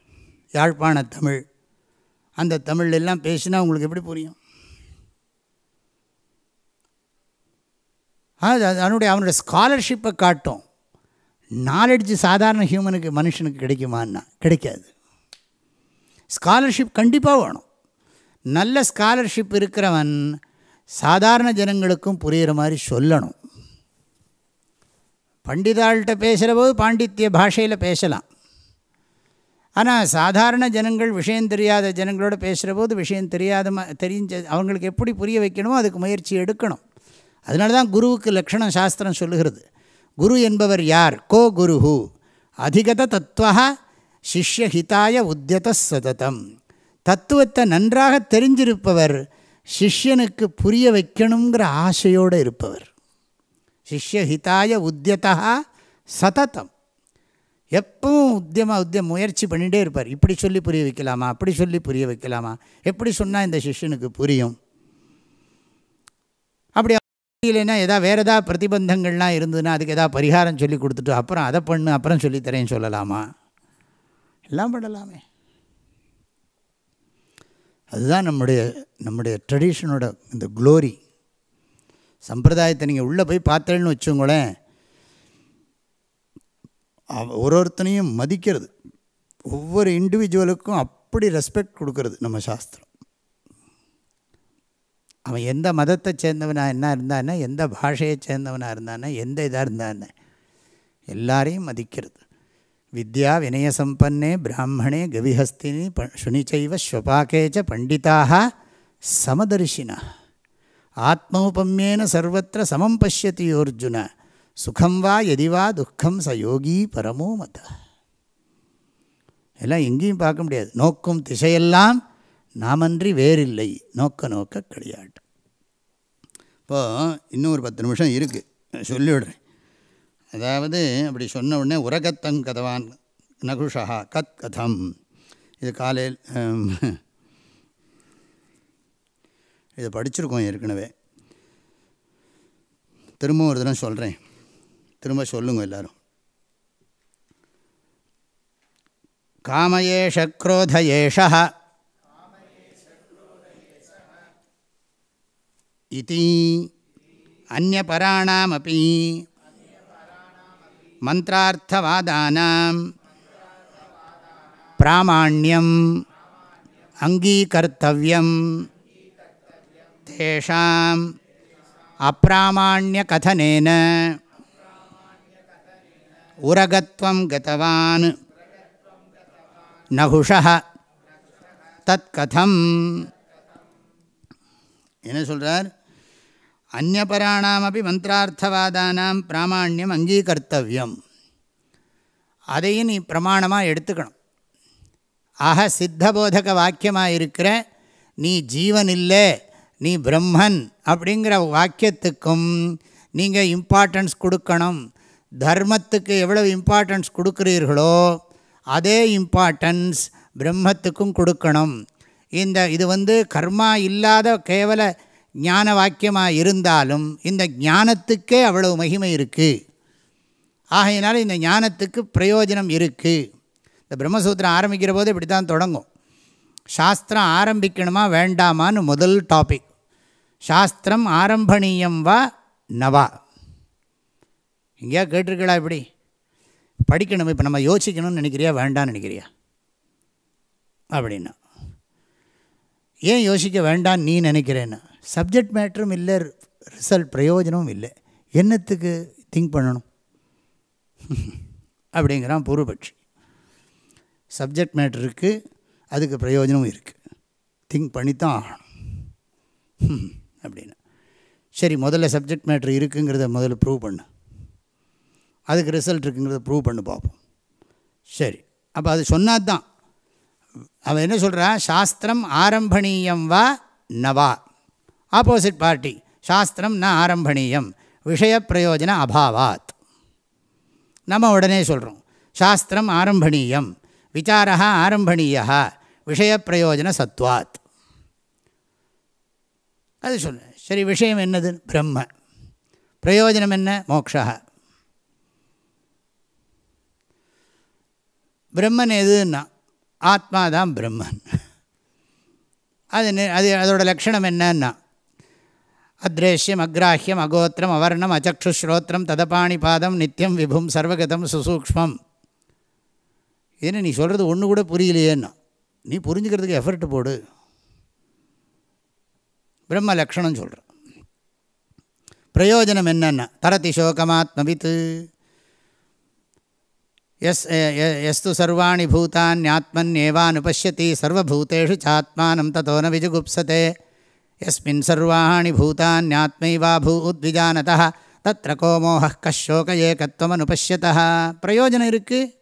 [SPEAKER 1] யாழ்ப்பாண தமிழ். அந்த தமிழ் எல்லாம் பேசினா உங்களுக்கு எப்படி புரியும்? அது அதனுடைய அவனுடைய ஸ்காலர்ஷிப்பை காட்டும். நாலெட்ஜ் சாதாரண ஹியூமனுக்கு மனுஷனுக்கு கிடைக்குமான்னா கிடைக்காது. ஸ்காலர்ஷிப் கண்டிப்பாக வேணும். நல்ல ஸ்காலர்ஷிப் இருக்கிறவன் சாதாரண ஜனங்களுக்கும் புரிகிற மாதிரி சொல்லணும். பண்டிதாள்கிட்ட பேசுகிற போது பாண்டித்ய பாஷையில் பேசலாம். ஆனால் சாதாரண ஜனங்கள் விஷயம் தெரியாத ஜனங்களோட பேசுகிற போது விஷயம் தெரியாத தெரிஞ்ச அவங்களுக்கு எப்படி புரிய வைக்கணுமோ அதுக்கு முயற்சி எடுக்கணும். அதனால தான் குருவுக்கு லக்ஷணம் சாஸ்திரம் சொல்லுகிறது. குரு என்பவர் யார்? கோ குருஹு. அதிகத தத்துவா சிஷ்யஹிதாய உத்தியத சததம். தத்துவத்தை நன்றாக தெரிஞ்சிருப்பவர் சிஷ்யனுக்கு புரிய வைக்கணுங்கிற ஆசையோடு இருப்பவர். சிஷ்யஹிதாய உத்தியதா சததம். எப்பவும் உத்தியமாக உத்தியம் முயற்சி பண்ணிகிட்டே இருப்பார். இப்படி சொல்லி புரிய வைக்கலாமா? அப்படி சொல்லி புரிய வைக்கலாமா? எப்படி சொன்னால் இந்த சிஷ்யனுக்கு புரியும்? இல்லைன்னா எதாவது வேறு ஏதாவது பிரதிபந்தங்கள்லாம் இருந்ததுன்னா அதுக்கு எதாவது பரிகாரம் சொல்லி கொடுத்துட்டு அப்புறம் அதை பண்ணு அப்புறம் சொல்லித்தரேன்னு சொல்லலாமா? எல்லாம் பண்ணலாமே. அதுதான் நம்முடைய நம்முடைய ட்ரெடிஷனோட இந்த க்ளோரி சம்பிரதாயத்தை நீங்கள் உள்ளே போய் பார்த்தேன்னு வச்சுங்களேன் ஒரு ஒருத்தனையும் மதிக்கிறது. ஒவ்வொரு இண்டிவிஜுவலுக்கும் அப்படி ரெஸ்பெக்ட் கொடுக்கறது நம்ம சாஸ்திரம். அவன் எந்த மதத்தை சேர்ந்தவனாக என்ன இருந்தானே எந்த பாஷையை சேர்ந்தவனாக இருந்தானே எந்த இதாக இருந்தானே எல்லாரையும் மதிக்கிறது. வித்யா வினயசம்பன்னே பிராமணே கவிஹஸ்தினி ப சுனிச்சைவ ஸ்வபாக்கேச்ச பண்டிதாக சமதர்ஷினா. ஆத்மௌபமியேன சர்வத்திர சமம் பசியதி அர்ஜுன சுகம் வா எதி வா துக்கம் ச யோகி பரமோ மத எல்லாம் எங்கேயும் பார்க்க முடியாது. நோக்கும் திசையெல்லாம் நாமன்றி வேறில்லை. நோக்க நோக்க கிடையாது இப்போது இன்னும் ஒரு பத்து நிமிஷம் இருக்குது சொல்லிவிடுறேன். அதாவது அப்படி சொன்ன உடனே உரகத்தங் கதவான் நகுஷா கத் கதம். இது காலையில் இதை படிச்சிருக்கோம் ஏற்கனவே. திரும்ப ஒரு தினம் சொல்கிறேன் திரும்ப சொல்லுங்க எல்லோரும். காமயேஷ குரோத இதி அந்நபராணாமபி மந்திரார்த்தவாதானாம் பிராமாணியம் அங்கீகர்த்தவியம் தேஷாம் அப்பிராமாணியகதனேன உரகத்வம் கதவான் நகுஷ தத்கதம் என்ன சொல்கிறார் அந்நபராணாமப்பி மந்திரார்த்தவாதானாம் பிராமாண்யம் அங்கீகர்த்தவியம். அதையும் நீ பிரமாணமாக எடுத்துக்கணும். ஆக சித்தபோதக வாக்கியமாக இருக்கிற நீ ஜீவன் இல்லை நீ பிரம்மன் அப்படிங்கிற வாக்கியத்துக்கும் நீங்கள் இம்பார்ட்டன்ஸ் கொடுக்கணும். தர்மத்துக்கு எவ்வளவு இம்பார்ட்டன்ஸ் கொடுக்குறீர்களோ அதே இம்பார்ட்டன்ஸ் பிரம்மத்துக்கும் கொடுக்கணும். இந்த இது வந்து கர்மா இல்லாத கேவல ஞான வாக்கியமாக இருந்தாலும் இந்த ஞானத்துக்கே அவ்வளவு மகிமை இருக்குது ஆகையினால இந்த ஞானத்துக்கு பிரயோஜனம் இருக்குது இந்த பிரம்மசூத்திரம் ஆரம்பிக்கிற போது இப்படி தான் தொடங்கும். சாஸ்திரம் ஆரம்பிக்கணுமா வேண்டாமான்னு முதல் டாபிக் சாஸ்திரம் ஆரம்பணீயம் வா நவா. எங்கேயா கேட்டிருக்கா இப்படி? படிக்கணும் இப்போ நம்ம யோசிக்கணும்னு நினைக்கிறியா வேண்டான்னு நினைக்கிறியா? அப்படின்னா. ஏன் யோசிக்க வேண்டான்னு நீ நினைக்கிறேன்னு? சப்ஜெக்ட் மேட்டரும் இல்லை ரிசல்ட் பிரயோஜனமும் இல்லை. என்னத்துக்கு திங்க் பண்ணணும்? *laughs* அப்படிங்கிறான் பூர்வபட்சி சப்ஜெக்ட் மேட்ரு இருக்குது அதுக்கு பிரயோஜனமும் இருக்குது திங்க் பண்ணித்தான் ஆகணும். *laughs* அப்படின்னு. சரி முதல்ல சப்ஜெக்ட் மேட்ரு இருக்குங்கிறத முதல்ல ப்ரூவ் பண்ணு. அதுக்கு ரிசல்ட் இருக்குங்கிறத ப்ரூவ் பண்ணு பார்ப்போம். சரி அப்போ அது சொன்னாதான். அவன் என்ன சொல்கிறான் சாஸ்திரம் ஆரம்பணீயம் வா நவா. ஆப்போசிட் பார்ட்டி சாஸ்திரம் ந ஆரம்பணீயம். விஷய பிரயோஜன அபாவாத். நம்ம உடனே சொல்கிறோம் சாஸ்திரம் ஆரம்பணீயம். விசாரா ஆரம்பணீயா விஷய பிரயோஜன சத்வாத். அது சொல்லு சரி விஷயம் என்னது? பிரம்ம. பிரயோஜனம் என்ன? மோக்ஷா பிரம்மன் எதுன்னா? ஆத்மா தான் பிரம்மன். அது அது அதோட லக்ஷணம் என்னன்னா? அத்ரேஷ்யம் அக்ராஹியம் அகோத்திரம் அவர்ணம் அச்சக்ஷுஸ்ரோத்திரம் ததபாணி பாதம் நித்தியம் விபும் சர்வகதம் சுசூக்மம் ஏன்னா நீ சொல்கிறது ஒன்று கூட புரியலையேன்னு. நீ புரிஞ்சுக்கிறதுக்கு எஃபர்ட் போடு. பிரம்ம லக்ஷணம் சொல்கிற பிரயோஜனம் என்னென்ன? தரதி சோகமாத்மவித்து. எஸ் எஸ்து சர்வாணி பூதான் பூதான்யாத்மன் ஏவானுபஷ்யதி சர்வபூதேஷு சாத்மானம் ததோன விஜுகுப்சதே. எஸ்மின் சர்வாணி பூதான்யாத்மைவா பூத்விஜானதா தத்திர கோமோக கஷோக ஏகத்துவமனுபஷ்யத பிரயோஜனம் இருக்குது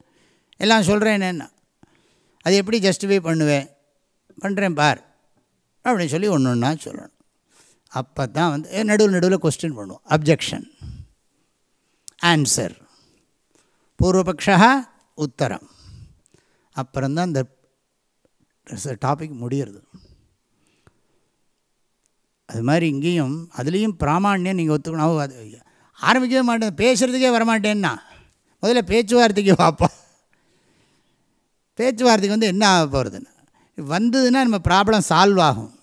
[SPEAKER 1] எல்லாம் சொல்கிறேன் என்ன அது எப்படி ஜஸ்டிஃபை பண்ணுவேன்? பண்ணுறேன் பார். அப்படின்னு சொல்லி ஒன்று ஒன்றா சொல்லணும். அப்போ தான் வந்து நடுவில் நடுவில் கொஸ்டின் பண்ணுவோம். அப்ஜெக்ஷன் ஆன்சர் பூர்வபக்ஷா உத்தரம். அப்புறம்தான் இந்த டாபிக் முடியறது. அது மாதிரி இங்கேயும் அதுலேயும் பிராமணியம் நீங்கள் ஒத்துக்கணும். அது ஆரம்பிக்கவே மாட்டேன். பேசுகிறதுக்கே வரமாட்டேன்னா. முதல்ல பேச்சுவார்த்தைக்கு பார்ப்போம். பேச்சுவார்த்தைக்கு வந்து என்ன ஆக போகிறதுன்னு வந்ததுன்னா நம்ம ப்ராப்ளம் சால்வ் ஆகும்.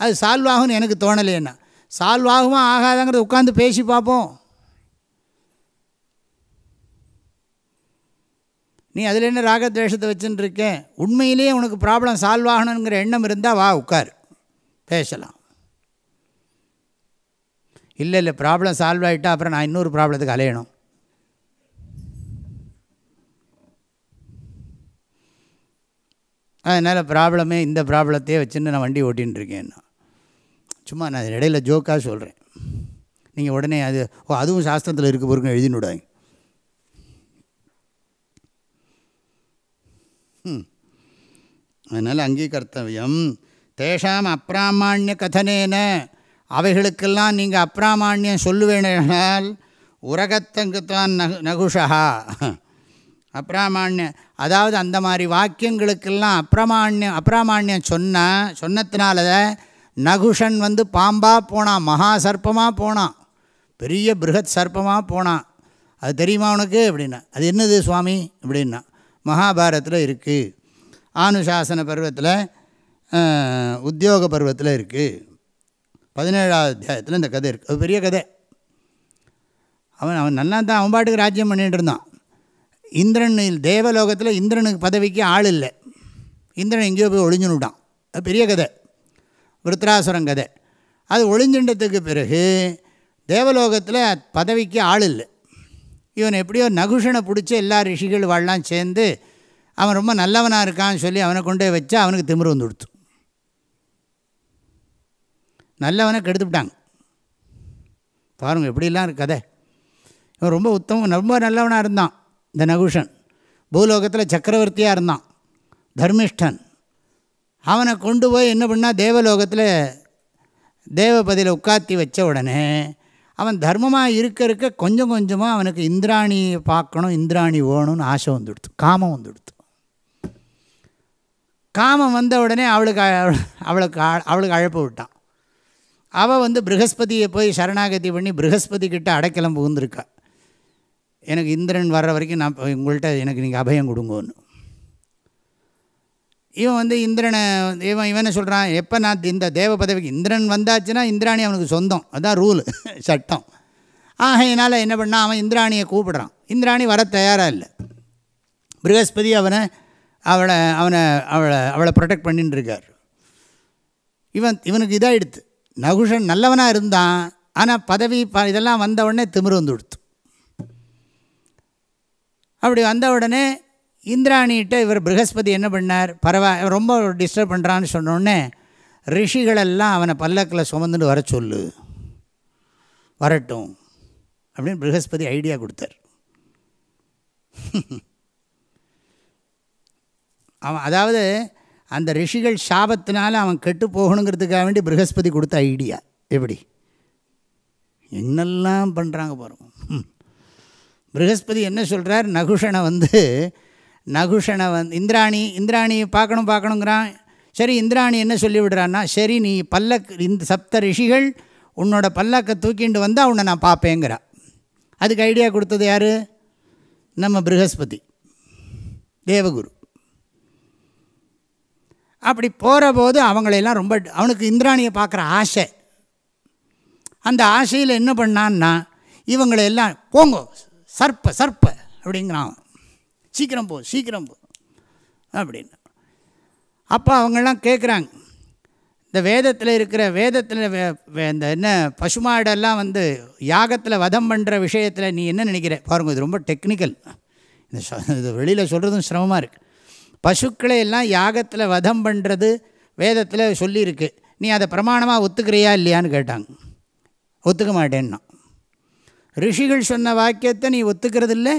[SPEAKER 1] அது சால்வ் ஆகும்னு எனக்கு தோணலைன்னா சால்வ் ஆகுமா ஆகாதாங்கிறத உட்காந்து பேசி பார்ப்போம். நீ அதில் என்ன ராகத்வேஷத்தை வச்சுன்னு இருக்கேன்? உண்மையிலேயே உனக்கு ப்ராப்ளம் சால்வ் ஆகணுங்கிற எண்ணம் இருந்தால் வா உட்கார். பேசலாம். இல்லை இல்லை ப்ராப்ளம் சால்வ் ஆகிட்டா அப்புறம் நான் இன்னொரு ப்ராப்ளத்துக்கு அலையணும். அதனால் ப்ராப்ளமே இந்த ப்ராப்ளத்தையே வச்சுன்னு நான் வண்டி ஓட்டின்னு சும்மா நான் இடையில ஜோக்காக சொல்கிறேன் நீங்கள் உடனே அது ஓ அதுவும் சாஸ்திரத்தில் இருக்க பொருட்கள் எழுதின்னு விடாங்க அதனால் அங்கீகர்த்தவியம். தேஷாம் அப்பிராமான்ய கதனேன. அவைகளுக்கெல்லாம் நீங்கள் அப்பிராமான்யம் சொல்லுவேனால் உரகத்தங்குத்தான் நகு நகுஷா அப்பிராமான்யம் அதாவது அந்த மாதிரி வாக்கியங்களுக்கெல்லாம் அப்பிரமாண்யம் அப்பிராமான்யம் சொன்னால் சொன்னதுனால நகுஷன் வந்து பாம்பாக போனான் மகா சர்ப்பமாக போனான் பெரிய பிருகத் சர்ப்பமாக போனான் அது தெரியுமா உனக்கு? அப்படின்னா அது என்னது சுவாமி? அப்படின்னா மகாபாரத்தில் இருக்குது ஆனுசாசன பருவத்தில் உத்தியோக பருவத்தில் இருக்குது பதினேழாவது அத்தியாயத்தில் இந்த கதை இருக்குது அது பெரிய கதை. அவன் அவன் நல்லா தான் அவன் பாட்டுக்கு ராஜ்யம் பண்ணிகிட்டு இருந்தான். இந்திரன் தேவலோகத்தில் இந்திரனுக்கு பதவிக்கு ஆள் இல்லை. இந்திரன் எங்கேயோ போய் ஒளிஞ்சுனுட்டான் அது பெரிய கதை. விருத்ராசுரம் கதை. அது ஒளிஞ்சுண்டத்துக்கு பிறகு தேவலோகத்தில் பதவிக்கு ஆள் இல்லை. இவன் எப்படியோ நகுஷனை பிடிச்சி எல்லா ரிஷிகள் வாழலாம் சேர்ந்து அவன் ரொம்ப நல்லவனாக இருக்கான்னு சொல்லி அவனை கொண்டே வச்சா அவனுக்கு திமிரு வந்து கொடுத்து நல்லவனை கெடுத்துவிட்டாங்க பாருங்கள் எப்படிலாம் இருக்கு கதை. இவன் ரொம்ப உத்தமம் ரொம்ப நல்லவனாக இருந்தான் இந்த நகுஷன். பூலோகத்தில் சக்கரவர்த்தியாக இருந்தான் தர்மிஷ்டன். அவனை கொண்டு போய் என்ன பண்ணால் தேவலோகத்தில் தேவபதியில் உட்காத்தி வச்ச உடனே அவன் தர்மமாக இருக்க இருக்க கொஞ்சம் கொஞ்சமாக அவனுக்கு இந்திராணி பார்க்கணும் இந்திராணி ஓணும்னு ஆசை வந்துடுத்து காமம் வந்துடுத்து. காமம் வந்த உடனே அவளுக்கு அவளுக்கு அவளுக்கு அழைப்பு விட்டான். அவள் வந்து ப்ரகஸ்பதியை போய் சரணாகதி பண்ணி ப்ரகஸ்பதி கிட்ட அடைக்கலம் புகுந்திருக்கா. எனக்கு இந்திரன் வர்ற வரைக்கும் நான் உங்கள்கிட்ட எனக்கு நீங்கள் அபயம் கொடுங்கன்னு. இவன் வந்து இந்திரனை இவன் இவனை சொல்கிறான் எப்போ நான் இந்த தேவ பதவிக்கு இந்திரன் வந்தாச்சுன்னா இந்திராணி அவனுக்கு சொந்தம். அதுதான் ரூல் சட்டம். ஆகையினால் என்ன பண்ணான்? அவன் இந்திராணியை கூப்பிடுறான். இந்திராணி வர தயாராக இல்லை. ப்ரகஸ்பதி அவனை அவளை அவனை அவளை அவளை ப்ரொடெக்ட் பண்ணின்னு இருக்கார். இவன் இவனுக்கு இதாகிடுது நகுஷன் நல்லவனாக இருந்தான். ஆனால் பதவி ப இதெல்லாம் வந்த உடனே திமிரு வந்து கொடுத்து அப்படி வந்த உடனே இந்திராணிகிட்ட இவர் ப்ரகஸ்பதி என்ன பண்ணார்? பரவா ரொம்ப டிஸ்டர்ப் பண்ணுறான்னு சொன்னோடனே ரிஷிகளெல்லாம் அவனை பல்லக்கில் சுமந்துட்டு வர சொல்லு. வரட்டும். அப்படின்னு ப்ரகஸ்பதி ஐடியா கொடுத்தார். *laughs* அவன் அதாவது அந்த ரிஷிகள் சாபத்தினால அவன் கெட்டு போகணுங்கிறதுக்காக வேண்டி ப்ரகஸ்பதி கொடுத்த ஐடியா எப்படி? என்னெல்லாம் பண்ணுறாங்க பாருங்க. ம். ப்ரகஸ்பதி என்ன சொல்கிறார் நகுஷனை வந்து நகுஷனை வந்து இந்திராணி இந்திராணி பார்க்கணும் பார்க்கணுங்கிறான். சரி இந்திராணி என்ன சொல்லிவிடுறான்னா சரி நீ பல்லக் இந்த சப்த ரிஷிகள் உன்னோட பல்லக்கை தூக்கிண்டு வந்தால் உன்னை நான் பார்ப்பேங்கிறா. அதுக்கு ஐடியா கொடுத்தது யார்? நம்ம ப்ரகஸ்பதி. தேவகுரு. அப்படி போகிற போது அவங்களையெல்லாம் ரொம்ப அவனுக்கு இந்திராணியை பார்க்குற ஆசை. அந்த ஆசையில் என்ன பண்ணான்னா இவங்களையெல்லாம் போங்கோ சர்ப்ப சர்ப்ப அப்படிங்கிறான் சீக்கிரம் போ சீக்கிரம் போ அப்படின்னு. அப்போ அவங்கெல்லாம் கேட்குறாங்க இந்த வேதத்தில் இருக்கிற வேதத்தில் இந்த என்ன பசுமாடெல்லாம் வந்து யாகத்தில் வதம் பண்ணுற விஷயத்தில் நீ என்ன நினைக்கிற? பாருங்கள் இது ரொம்ப டெக்னிக்கல் இந்த வெளியில் சொல்கிறதும் சிரமமாக இருக்குது பசுக்களை எல்லாம் யாகத்தில் வதம் பண்ணுறது வேதத்தில் சொல்லியிருக்கு. நீ அதை பிரமாணமாக ஒத்துக்கிறியா இல்லையான்னு கேட்டாங்க. ஒத்துக்க மாட்டேன்னா. ரிஷிகள் சொன்ன வாக்கியத்தை நீ ஒத்துக்கிறதில்ல.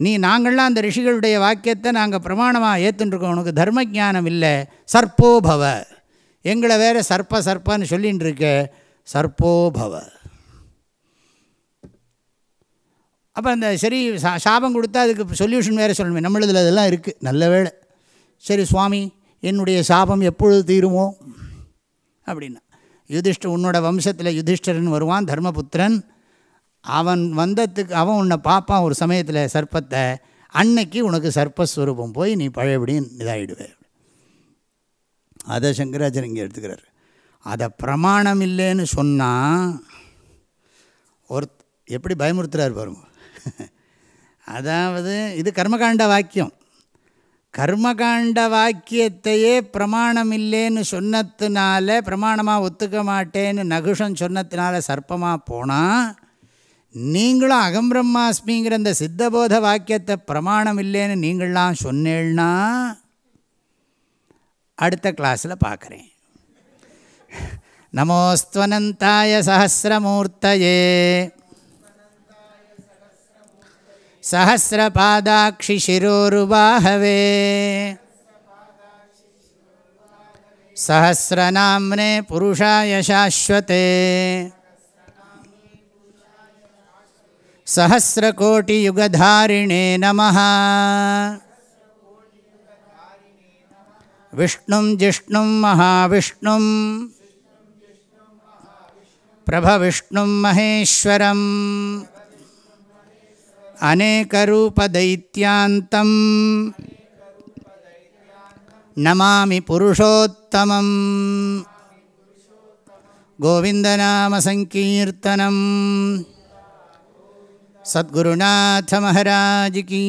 [SPEAKER 1] நீ நாங்கள்லாம் அந்த ரிஷிகளுடைய வாக்கியத்தை நாங்கள் பிரமாணமாக ஏற்றுருக்கோம் உனக்கு தர்ம ஞானம் இல்லை. சர்ப்போபவ. எங்களை வேறு சர்ப்ப சர்ப்பன்னு சொல்லின்னு இருக்க சர்ப்போபவ பவ அப்போ அந்த சரி சா- சாபம் கொடுத்தா அதுக்கு சொல்யூஷன் வேறு சொல்லணுமே. நம்மளதில் அதெல்லாம் இருக்குது நல்ல வேலை சரி சுவாமி என்னுடைய சாபம் எப்பொழுது தீருமோ? அப்படின்னா யுதிஷ்ட உன்னோட வம்சத்தில் யுதிஷ்டரன் வருவான் தர்மபுத்திரன். அவன் வந்ததுக்கு அவன் உன்னை பார்ப்பான் ஒரு சமயத்தில் சர்ப்பத்தை. அன்னைக்கு உனக்கு சர்ப்பஸ்வரூபம் போய் நீ பழையபடியும் இதாகிடுவே அதை சங்கராச்சர் இங்கே எடுத்துக்கிறார். அதை பிரமாணம் இல்லைன்னு சொன்னால் ஒரு எப்படி பயமுறுத்துறாரு பாருங்க. *laughs* அதாவது இது கர்மகாண்ட வாக்கியம். கர்மகாண்ட வாக்கியத்தையே பிரமாணம் இல்லைன்னு சொன்னதுனால பிரமாணமாக ஒத்துக்க மாட்டேன்னு நகுஷன் சொன்னதுனால சர்ப்பமாக போனால் நீங்களும் அகம்பிரம்மாஸ்மிங்கிற இந்த சித்தபோத வாக்கியத்தை பிரமாணம் இல்லைன்னு நீங்களாம் சொன்னேன்னா அடுத்த கிளாஸில் பார்க்குறேன். *laughs* நமோஸ்துவனந்தாய சகசிரமூர்த்தையே सहस्रपादाक्षि शिरोरुबाहवे सहस्रनाम्ने पुरुषाय शाश्वते। सहस्रकोटियुगधारिणे नमः। विष्णुं जिष्णुं महाविष्णुं। प्रभविष्णुं महेश्वरम् अनेकरूपदैत्यान्तं नमामि पुरुषोत्तमम्। गोविन्दनामसङ्कीर्तनम्। सद्गुरुनाथमहाराज की